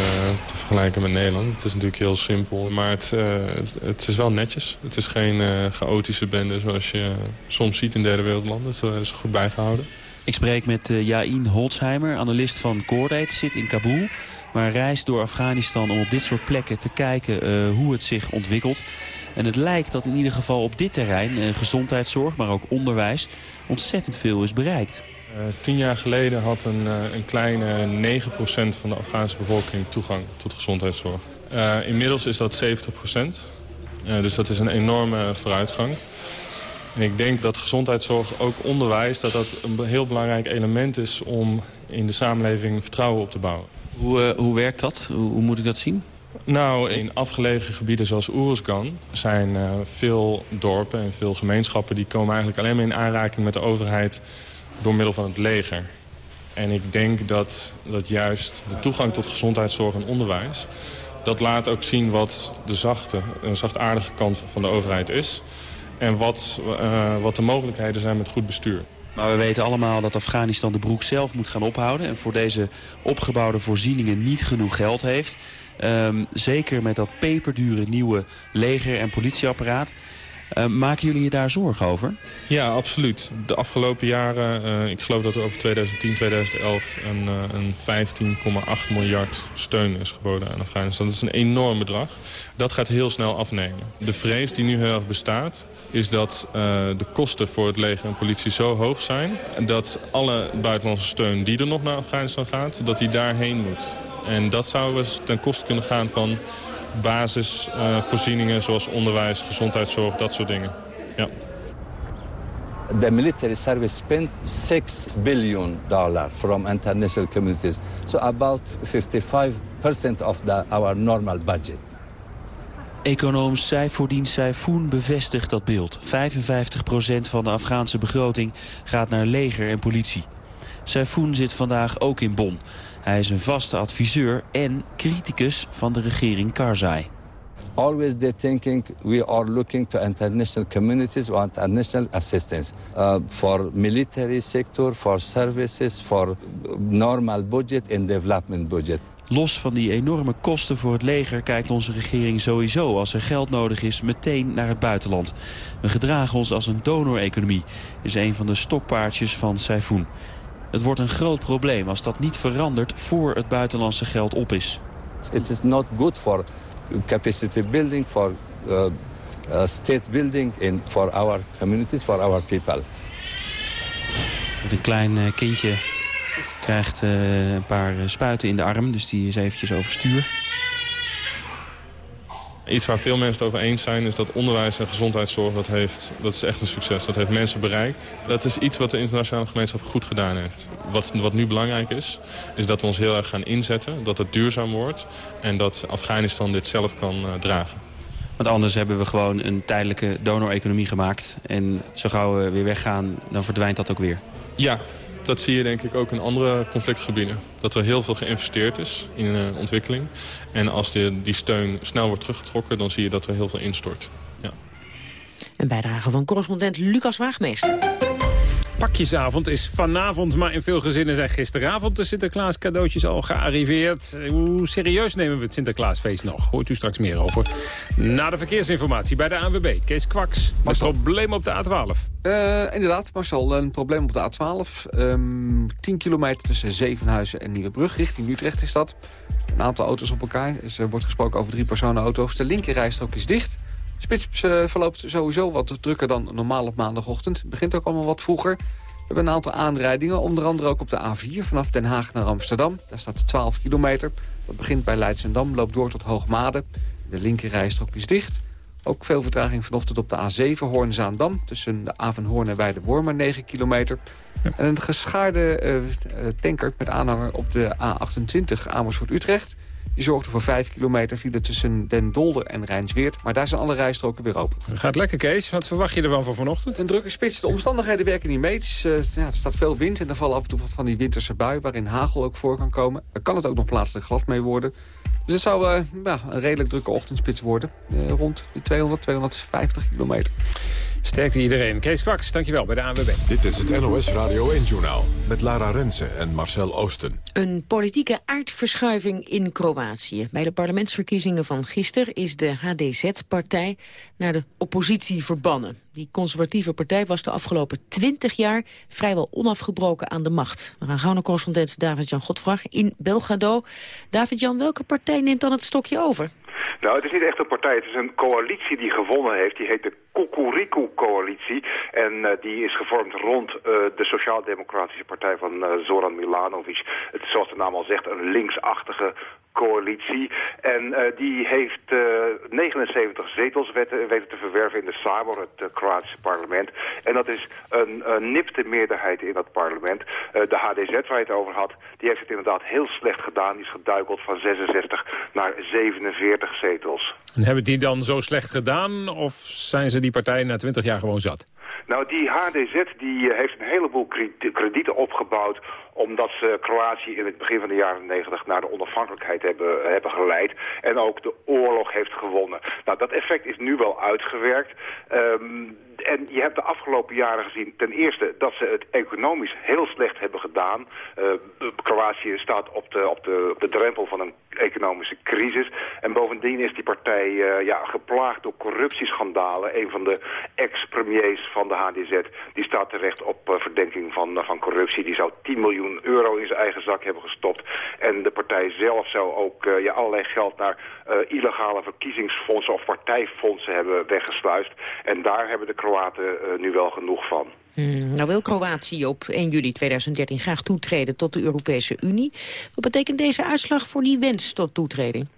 te vergelijken met Nederland. Het is natuurlijk heel simpel, maar het, uh, het, is wel netjes. Het is geen chaotische bende zoals je soms ziet in derde wereldlanden. Het is goed bijgehouden. Ik spreek met Jain Holzheimer, analist van Coordate, zit in Kabul. Maar reist door Afghanistan om op dit soort plekken te kijken hoe het zich ontwikkelt. En het lijkt dat in ieder geval op dit terrein, gezondheidszorg, maar ook onderwijs, ontzettend veel is bereikt. Uh, tien jaar geleden had een, uh, een kleine 9% van de Afghaanse bevolking toegang tot gezondheidszorg. Uh, inmiddels is dat 70%. dus dat is een enorme vooruitgang. En ik denk dat gezondheidszorg, ook onderwijs, dat dat een heel belangrijk element is om in de samenleving vertrouwen op te bouwen. Hoe, hoe werkt dat? Hoe, hoe, moet ik dat zien? Nou, in afgelegen gebieden zoals Oeruzgan zijn veel dorpen en veel gemeenschappen... die komen eigenlijk alleen maar in aanraking met de overheid door middel van het leger. En ik denk dat, dat juist de toegang tot gezondheidszorg en onderwijs... dat laat ook zien wat de zachte, een zachtaardige kant van de overheid is... en wat, uh, wat de mogelijkheden zijn met goed bestuur. Maar we weten allemaal dat Afghanistan de broek zelf moet gaan ophouden... en voor deze opgebouwde voorzieningen niet genoeg geld heeft. Um, zeker met dat peperdure nieuwe leger- en politieapparaat... Uh, maken jullie je daar zorgen over? Ja, absoluut. De afgelopen jaren, uh, ik geloof dat er over 2010, 2011... een, uh, een 15,8 miljard steun is geboden aan Afghanistan. Dat is een enorm bedrag. Dat gaat heel snel afnemen. De vrees die nu heel erg bestaat... is dat de kosten voor het leger en politie zo hoog zijn... dat alle buitenlandse steun die er nog naar Afghanistan gaat... dat die daarheen moet. En dat zou eens ten koste kunnen gaan van basisvoorzieningen uh, zoals onderwijs, gezondheidszorg, dat soort dingen. Ja. The military service spent 6 billion dollar from international communities. So about 55% of the, our normal budget. Econoom Saifuddin Saifoun bevestigt dat beeld. 55% van de Afghaanse begroting gaat naar leger en politie. Saifoun zit vandaag ook in Bonn. Hij is een vaste adviseur en criticus van de regering Karzai. Always they thinking we are looking to international communities or international assistance uh, for military sector, for services, for normal budget and development budget. Los van die enorme kosten voor het leger kijkt onze regering sowieso... als er geld nodig is, meteen naar het buitenland. We gedragen ons als een donoreconomie, is een van de stokpaardjes van Saifoun. Het wordt een groot probleem als dat niet verandert voor het buitenlandse geld op is. It is not good for capacity building, for uh, uh, state building in for our communities, for our people. Een klein eh, kindje krijgt eh, een paar eh, spuiten in de arm, dus die is eventjes overstuur. Iets waar veel mensen het over eens zijn is dat onderwijs en gezondheidszorg... Dat, heeft, dat is echt een succes. Dat heeft mensen bereikt. Dat is iets wat de internationale gemeenschap goed gedaan heeft. Wat, wat nu belangrijk is, is dat we ons heel erg gaan inzetten. Dat het duurzaam wordt. En dat Afghanistan dit zelf kan uh, dragen. Want anders hebben we gewoon een tijdelijke donoreconomie gemaakt. En zo gauw we weer weggaan, dan verdwijnt dat ook weer. Ja, dat zie je denk ik ook in andere conflictgebieden. Dat er heel veel geïnvesteerd is in uh, ontwikkeling. En als die, die steun snel wordt teruggetrokken, dan zie je dat er heel veel instort. Ja. Een bijdrage van correspondent Lucas Waagmeester. Pakjesavond is vanavond, maar in veel gezinnen zijn gisteravond de Sinterklaas cadeautjes al gearriveerd. Hoe serieus nemen we het Sinterklaasfeest nog? Hoort u straks meer over. Na de verkeersinformatie bij de ANWB. Kees Kwaks, een probleem op de A12. Uh, inderdaad, Marcel, een probleem op de A12. Um, 10 kilometer tussen Zevenhuizen en Nieuwebrug. Richting Utrecht is dat. Een aantal auto's op elkaar. Dus er wordt gesproken over drie personenauto's. De linkerrijstrook is dicht. Spits verloopt sowieso wat drukker dan normaal op maandagochtend. Het begint ook allemaal wat vroeger. We hebben een aantal aanrijdingen, onder andere ook op de A4 vanaf Den Haag naar Amsterdam. Daar staat 12 kilometer. Dat begint bij Leidsendam, loopt door tot Hoogmade. De linkerrijstrook is dicht. Ook veel vertraging vanochtend op de A7 Hoorn-Zaandam... tussen de Avenhoorn en Weide-Wormer, 9 kilometer. Ja. En een geschaarde uh, tanker met aanhanger op de A28 Amersfoort-Utrecht... Die zorgde voor 5 kilometer file tussen Den Dolder en Rijnsweert. Maar daar zijn alle rijstroken weer open. Gaat lekker, Kees. Wat verwacht je ervan voor vanochtend? Een drukke spits. De omstandigheden werken niet mee. Het is, uh, ja, er staat veel wind en er vallen af en toe wat van die winterse bui... waarin hagel ook voor kan komen. Er kan het ook nog plaatselijk glad mee worden. Dus het zou uh, ja, een redelijk drukke ochtendspits worden. Uh, rond de 200, 250 kilometer. Sterkte iedereen. Kees Kwaks, dankjewel bij de ANWB. Dit is het NOS Radio 1-journaal met Lara Rensen en Marcel Oosten. Een politieke aardverschuiving in Kroatië. Bij de parlementsverkiezingen van gisteren is de HDZ-partij naar de oppositie verbannen. Die conservatieve partij was de afgelopen twintig jaar vrijwel onafgebroken aan de macht. We gaan gauw naar correspondent David-Jan Godfrag in Belgrado. David-Jan, welke partij neemt dan het stokje over? Nou, het is niet echt een partij. Het is een coalitie die gewonnen heeft. Die heet de Kukuriku-coalitie. En uh, die is gevormd rond uh, de Sociaal-Democratische Partij van uh, Zoran Milanovic. Het is zoals de naam al zegt een linksachtige coalitie. En uh, die heeft uh, 79 zetels weten, weten te verwerven in de Sabor, het uh, Kroatische parlement. En dat is een, een nipte meerderheid in dat parlement. de HDZ waar je het over had, die heeft het inderdaad heel slecht gedaan. Die is geduikeld van 66 naar 47 zetels. En hebben die dan zo slecht gedaan of zijn ze die partij na 20 jaar gewoon zat? Nou, die HDZ die heeft een heleboel kredieten opgebouwd omdat ze Kroatië in het begin van de jaren 90 naar de onafhankelijkheid hebben, hebben geleid. En ook de oorlog heeft gewonnen. Nou, dat effect is nu wel uitgewerkt. Um, en je hebt de afgelopen jaren gezien ten eerste dat ze het economisch heel slecht hebben gedaan. Uh, Kroatië staat op de, op, de, de drempel van een economische crisis. En bovendien is die partij uh, ja, geplaagd door corruptieschandalen. Een van de ex-premiers van de HDZ die staat terecht op uh, verdenking van, van corruptie. Die zou 10 miljoen euro in zijn eigen zak hebben gestopt. En de partij zelf zou ook ja, allerlei geld naar illegale verkiezingsfondsen of partijfondsen hebben weggesluist. En daar hebben de Kroaten uh, nu wel genoeg van. Hmm, nou wil Kroatië op 1 juli 2013 graag toetreden tot de Europese Unie. Wat betekent deze uitslag voor die wens tot toetreding?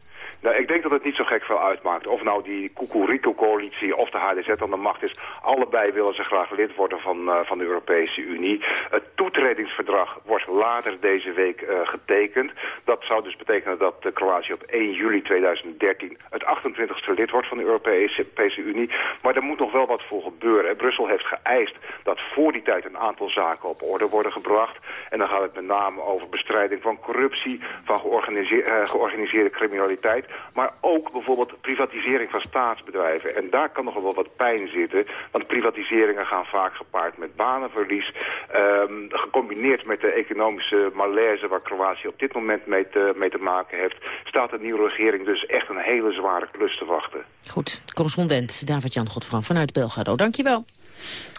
Nou, ik denk dat het niet zo gek veel uitmaakt. Of nou die Cucurico-coalitie of de HDZ aan de macht is. Allebei willen ze graag lid worden van, uh, van de Europese Unie. Het toetredingsverdrag wordt later deze week uh, getekend. Dat zou dus betekenen dat uh, Kroatië op 1 juli 2013 het 28ste lid wordt van de Europese, Unie. Maar er moet nog wel wat voor gebeuren. Brussel heeft geëist dat voor die tijd een aantal zaken op orde worden gebracht. En dan gaat het met name over bestrijding van corruptie, van georganiseerde, georganiseerde criminaliteit maar ook bijvoorbeeld privatisering van staatsbedrijven. En daar kan nog wel wat pijn zitten, want privatiseringen gaan vaak gepaard met banenverlies. Um, gecombineerd met de economische malaise waar Kroatië op dit moment mee te, te maken heeft, staat de nieuwe regering dus echt een hele zware klus te wachten. Goed, correspondent David-Jan Godfran vanuit Belgrado. Dankjewel.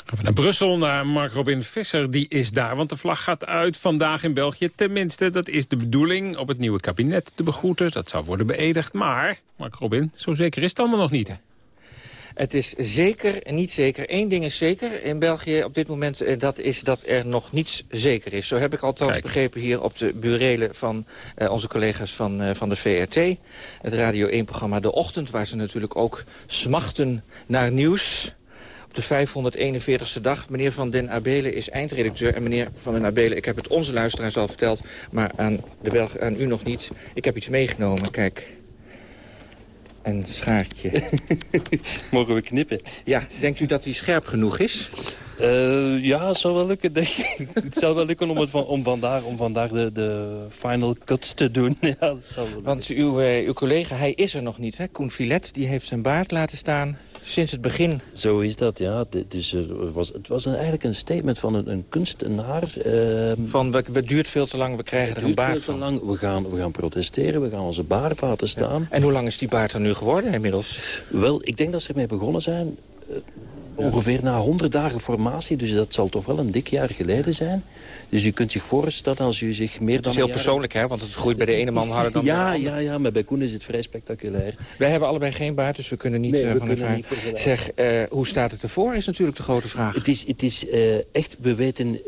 Gaan naar Brussel, naar Mark Robin Visser. Die is daar, want de vlag gaat uit vandaag in België. Tenminste, dat is de bedoeling op het nieuwe kabinet te begroeten. Dat zou worden beëdigd. Maar, Mark Robin, zo zeker is het allemaal nog niet. Hè? Het is zeker niet zeker. Eén ding is zeker in België op dit moment. eh, Dat is dat er nog niets zeker is. Zo heb ik althans begrepen hier op de burelen van eh, onze collega's van, eh, van de VRT. Het Radio 1-programma De Ochtend, waar ze natuurlijk ook smachten naar nieuws. Op de 541ste dag. Meneer Van den Abelen is eindredacteur. En meneer Van den Abelen, ik heb het onze luisteraars al verteld... maar aan, de Belg aan u nog niet. Ik heb iets meegenomen, kijk. Een schaartje. Mogen we knippen? Ja, denkt u dat die scherp genoeg is? Eh, ja, het zou wel lukken, denk ik. het zou wel lukken om, het van, om vandaag, om vandaag de, de final cut te doen. ja, dat zou wel Want uw, eh, uw collega, hij is er nog niet, hè? Koen Filet, die heeft zijn baard laten staan sinds het begin. Zo is dat, ja. Is, eh, het was, het was een, eigenlijk een statement van een, een kunstenaar. ehm, Van, we- het duurt veel te lang, we krijgen er een baard veel te van. lang. We gaan, we gaan protesteren, we gaan onze baard laten staan. En hoe lang is die baard er nu geworden inmiddels? Wel, ik denk dat ze ermee begonnen zijn. eh, Ongeveer na 100 dagen formatie, dus dat zal toch wel een dik jaar geleden zijn. Dus u kunt zich voorstellen als u zich meer dan is heel persoonlijk, hè? Want het groeit bij de ene man harder dan bij de Ja, andere. ja, ja, maar bij Koen is het vrij spectaculair. Wij hebben allebei geen baard, dus we kunnen niet Nee, eh, we van het kunnen haar. niet Zeg, eh, hoe staat het ervoor is natuurlijk de grote vraag. Het is, het is eh, echt, we weten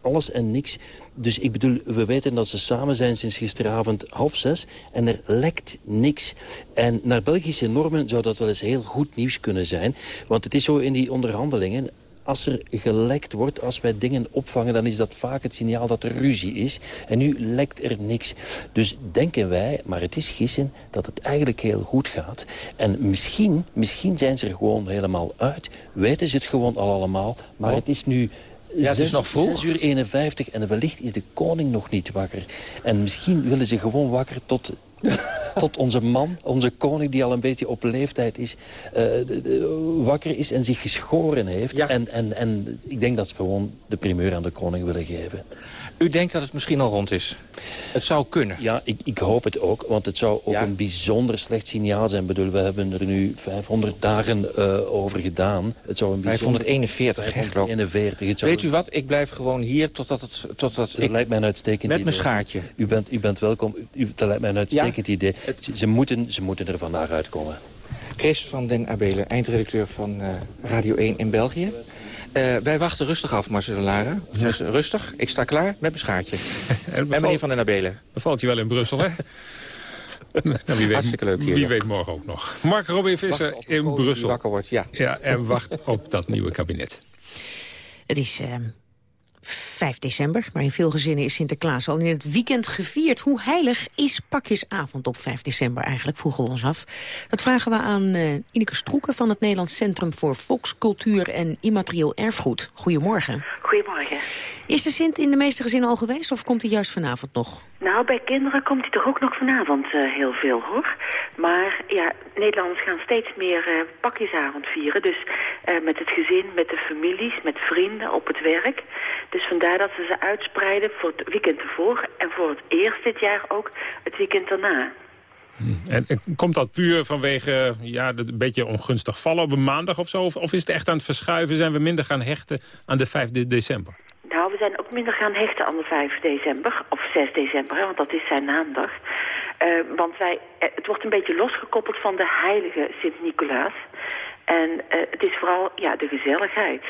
alles en niks. Dus ik bedoel, we weten dat ze samen zijn sinds gisteravond half zes. En er lekt niks. En naar Belgische normen zou dat wel eens heel goed nieuws kunnen zijn. Want het is zo in die onderhandelingen... Als er gelekt wordt, als wij dingen opvangen... dan is dat vaak het signaal dat er ruzie is. En nu lekt er niks. Dus denken wij, maar het is gissen... dat het eigenlijk heel goed gaat. En misschien, misschien zijn ze er gewoon helemaal uit. Weten ze het gewoon al allemaal. Maar Oh. het is nu... Ja, het is zes- nog vroeg. 6 uur 51 en wellicht is de koning nog niet wakker. En misschien willen ze gewoon wakker tot, tot onze man, onze koning... die al een beetje op leeftijd is, eh, de- de- wakker is en zich geschoren heeft. En, en, en ik denk dat ze gewoon de primeur aan de koning willen geven. U denkt dat het misschien al rond is? Het zou kunnen. Ja, ik, ik hoop het ook, want het zou ook een bijzonder slecht signaal zijn. Ik bedoel, we hebben er nu 500 dagen eh, over gedaan. Het zou een bijzonder... 541, hè, geloof ik. 541. Het zou Weet u wat? Ik blijf gewoon hier totdat het... Totdat Dat ik, lijkt mij een uitstekend met mijn schaartje. U bent, u bent welkom. U, dat lijkt mij een uitstekend idee. Ze, ze moeten, ze moeten er vandaag uitkomen. Chris van den Abelen, eindredacteur van eh, Radio 1 in België. Eh, wij wachten rustig af, Marcel en Lara. Dus rustig, ik sta klaar met mijn schaartje. en meneer van den Abelen. Bevalt je wel in Brussel, hè? Nou, wie weet, Hartstikke leuk hier, Wie ja. weet morgen ook nog. Mark Robin Visser in Brussel. wakker wordt, ja. ja. En wacht op dat nieuwe kabinet. Het is eh, 5 december, maar in veel gezinnen is Sinterklaas al in het weekend gevierd. Hoe heilig is pakjesavond op 5 december eigenlijk, vroegen we ons af. Dat vragen we aan eh Ineke Stroeken van het Nederlands Centrum voor Volkscultuur en Immaterieel Erfgoed. Goedemorgen. Goedemorgen. Is de Sint in de meeste gezinnen al geweest of komt hij juist vanavond nog? Nou, bij kinderen komt hij toch ook nog vanavond eh, heel veel, hoor. Maar ja, Nederlanders gaan steeds meer eh, pakjesavond vieren. Dus met het gezin, met de families, met vrienden, op het werk. Dus vandaar dat ze ze uitspreiden voor het weekend ervoor... en voor het eerst dit jaar ook het weekend daarna. En, en komt dat puur vanwege ja, een beetje ongunstig vallen op een maandag of zo? Of, of is het echt aan het verschuiven? Zijn we minder gaan hechten aan de 5 de- december? Nou, we zijn ook minder gaan hechten aan de 5 december, of 6 december, hè, want dat is zijn naamdag. Eh, want wij, eh, het wordt een beetje losgekoppeld van de heilige Sint-Nicolaas. En eh, het is vooral ja, de gezelligheid.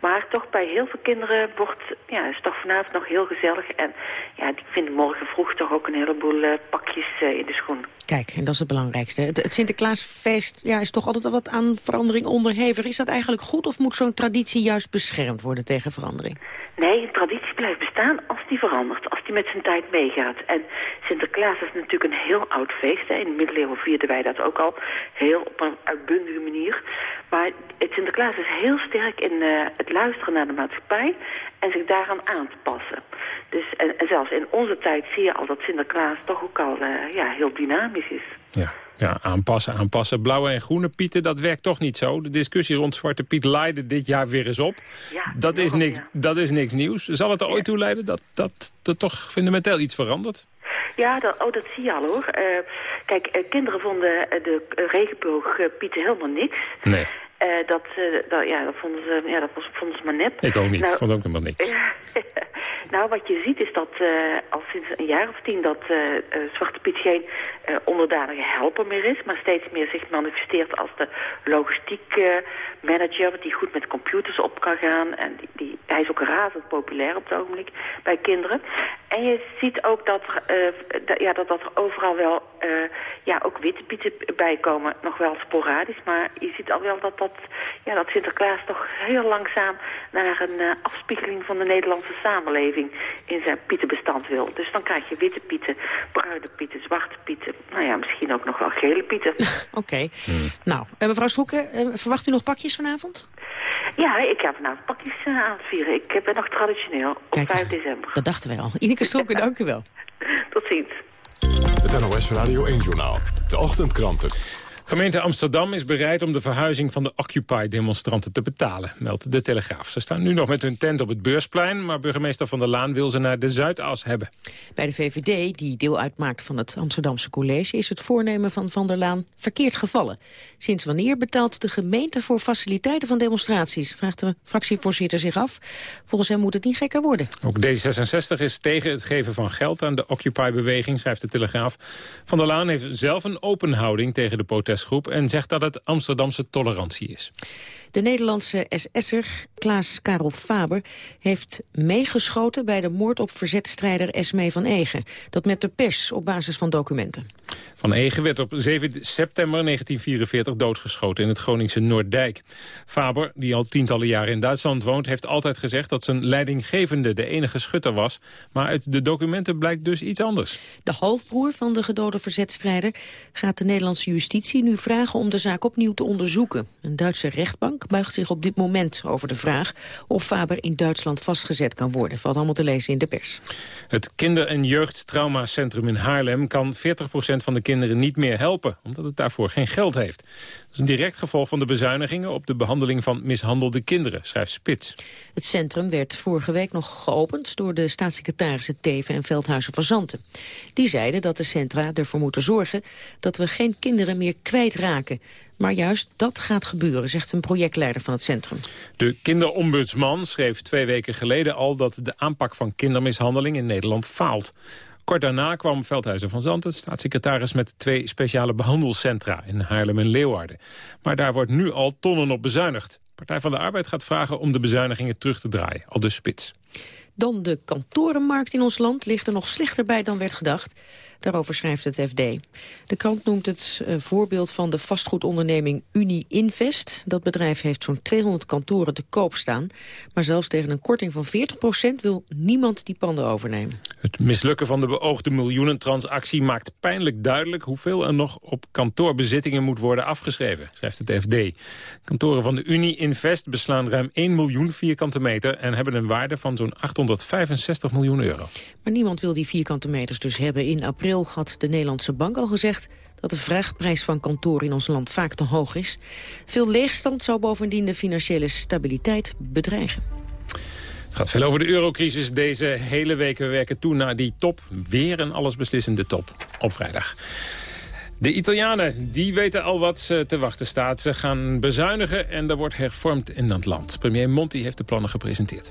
Maar toch bij heel veel kinderen wordt, ja, is het toch vanavond nog heel gezellig. En ja, die vinden morgen vroeg toch ook een heleboel eh, pakjes eh, in de schoen. Kijk, en dat is het belangrijkste. Het, het Sinterklaasfeest ja, is toch altijd al wat aan verandering onderhevig. Is dat eigenlijk goed of moet zo'n traditie juist beschermd worden tegen verandering? Nee, een traditie blijft bestaan als die verandert, als die met zijn tijd meegaat. En Sinterklaas is natuurlijk een heel oud feest. Hè. In de middeleeuwen vierden wij dat ook al, heel op een uitbundige manier. Maar het Sinterklaas is heel sterk in eh, het luisteren naar de maatschappij en zich daaraan aan te passen. Dus, en, zelfs in onze tijd zie je al dat Sinterklaas toch ook al eh, ja, heel dynamisch is. Ja, ja, aanpassen, aanpassen. Blauwe en groene pieten, dat werkt toch niet zo. De discussie rond Zwarte Piet leidde dit jaar weer eens op. Ja, dat, is niks, ja. dat is niks nieuws. Zal het er ooit toe leiden dat, dat er toch fundamenteel iets verandert? Ja, dat, oh, dat zie je al hoor. Eh, kijk, eh, kinderen vonden eh, de regenboogpieten helemaal niks. Nee, Eh, dat, eh, dat, ja, dat, vonden ze, ja, dat was, vonden ze maar nep. ik ook niet. Nou, vond ook helemaal niks. Nou, wat je ziet is dat al sinds een jaar of tien dat Zwarte Piet geen onderdanige helper meer is, maar steeds meer zich manifesteert als de logistiek manager, die goed met computers op kan gaan. En die, die, hij is ook razend populair op het ogenblik bij kinderen. En je ziet ook dat, ja, dat, dat er overal wel ja, ook witte pieten bij komen. Nog wel sporadisch, maar je ziet al wel dat, dat, ja, dat Sinterklaas toch heel langzaam naar een uh, afspiegeling van de Nederlandse samenleving in zijn pietenbestand wil. Dus dan krijg je witte pieten, bruine pieten, zwarte pieten. Nou ja, misschien ook nog wel gele pieten. Oké. Nou, uh, mevrouw Schoeken, uh, verwacht u nog pakjes vanavond? Ja, ik heb vanavond pakjes aan het vieren. Ik ben nog traditioneel op Kijk, 5 december. Dat dachten wij al. Ineke Schoeken, dank u wel. Tot ziens. Het NOS Radio 1-journaal. De ochtendkranten. Gemeente Amsterdam is bereid om de verhuizing van de Occupy-demonstranten te betalen, meldt de Telegraaf. Ze staan nu nog met hun tent op het Beursplein, maar burgemeester Van der Laan wil ze naar de Zuidas hebben. Bij de VVD, die deel uitmaakt van het Amsterdamse college, is het voornemen van Van der Laan verkeerd gevallen. Sinds wanneer betaalt de gemeente voor faciliteiten van demonstraties, vraagt de fractievoorzitter zich af. Volgens hem moet het niet gekker worden. Ook D66 is tegen het geven van geld aan de Occupy-beweging, schrijft de Telegraaf. Van der Laan heeft zelf een open houding tegen de en zegt dat het Amsterdamse tolerantie is. De Nederlandse SS'er Klaas Karel Faber heeft meegeschoten bij de moord op verzetstrijder Esmee van Egen. Dat met de pers op basis van documenten. Van Egen werd op 7 september 1944 doodgeschoten in het Groningse Noorddijk. Faber, die al tientallen jaren in Duitsland woont, heeft altijd gezegd dat zijn leidinggevende de enige schutter was. Maar uit de documenten blijkt dus iets anders. De halfbroer van de gedode verzetstrijder gaat de Nederlandse justitie nu vragen om de zaak opnieuw te onderzoeken. Een Duitse rechtbank buigt zich op dit moment over de vraag of Faber in Duitsland vastgezet kan worden. Valt allemaal te lezen in de pers. Het kinder- en jeugdtraumacentrum in Haarlem kan 40% van de kinderen niet meer helpen, omdat het daarvoor geen geld heeft. Dat is een direct gevolg van de bezuinigingen op de behandeling van mishandelde kinderen, schrijft Spits. Het centrum werd vorige week nog geopend door de staatssecretarissen Teven en Veldhuizen van Zanten. Die zeiden dat de centra ervoor moeten zorgen dat we geen kinderen meer kwijtraken. Maar juist dat gaat gebeuren, zegt een projectleider van het centrum. De kinderombudsman schreef twee weken geleden al dat de aanpak van kindermishandeling in Nederland faalt. Kort daarna kwam Veldhuizen van Zanten, staatssecretaris... met twee speciale behandelcentra in Haarlem en Leeuwarden. Maar daar wordt nu al tonnen op bezuinigd. Partij van de Arbeid gaat vragen om de bezuinigingen terug te draaien, al de spits. Dan de kantorenmarkt in ons land ligt er nog slechter bij dan werd gedacht. Daarover schrijft het FD. De krant noemt het uh, voorbeeld van de vastgoedonderneming Uni Invest. Dat bedrijf heeft zo'n 200 kantoren te koop staan. Maar zelfs tegen een korting van 40% wil niemand die panden overnemen. Het mislukken van de beoogde miljoenentransactie maakt pijnlijk duidelijk... hoeveel er nog op kantoorbezittingen moet worden afgeschreven, schrijft het FD. Kantoren van de Uni Invest beslaan ruim 1 miljoen vierkante meter... en hebben een waarde van zo'n 865 miljoen euro. Maar niemand wil die vierkante meters dus hebben in april had de Nederlandse bank al gezegd dat de vraagprijs van kantoor in ons land vaak te hoog is. Veel leegstand zou bovendien de financiële stabiliteit bedreigen. Het gaat veel over de eurocrisis deze hele week. We werken toe naar die top. Weer een allesbeslissende top op vrijdag. De Italianen die weten al wat ze te wachten staat. Ze gaan bezuinigen en er wordt hervormd in dat land. Premier Monti heeft de plannen gepresenteerd.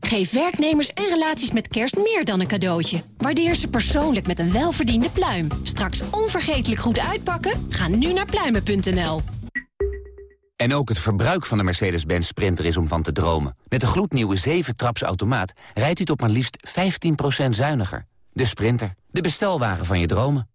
Geef werknemers en relaties met kerst meer dan een cadeautje. Waardeer ze persoonlijk met een welverdiende pluim. Straks onvergetelijk goed uitpakken? Ga nu naar pluimen.nl. En ook het verbruik van de Mercedes-Benz Sprinter is om van te dromen. Met de gloednieuwe 7-traps automaat rijdt u tot maar liefst 15% zuiniger. De Sprinter, de bestelwagen van je dromen.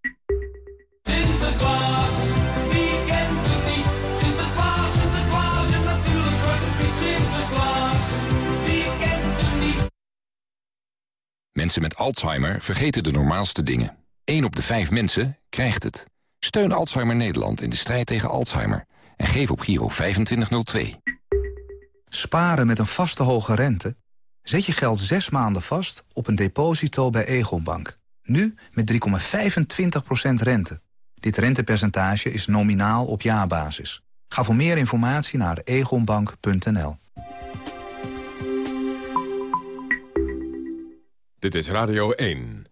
Mensen met Alzheimer vergeten de normaalste dingen. 1 op de 5 mensen krijgt het. Steun Alzheimer Nederland in de strijd tegen Alzheimer. En geef op Giro 2502. Sparen met een vaste hoge rente? Zet je geld zes maanden vast op een deposito bij Egonbank. Nu met 3,25% rente. Dit rentepercentage is nominaal op jaarbasis. Ga voor meer informatie naar egonbank.nl. Dit is Radio 1.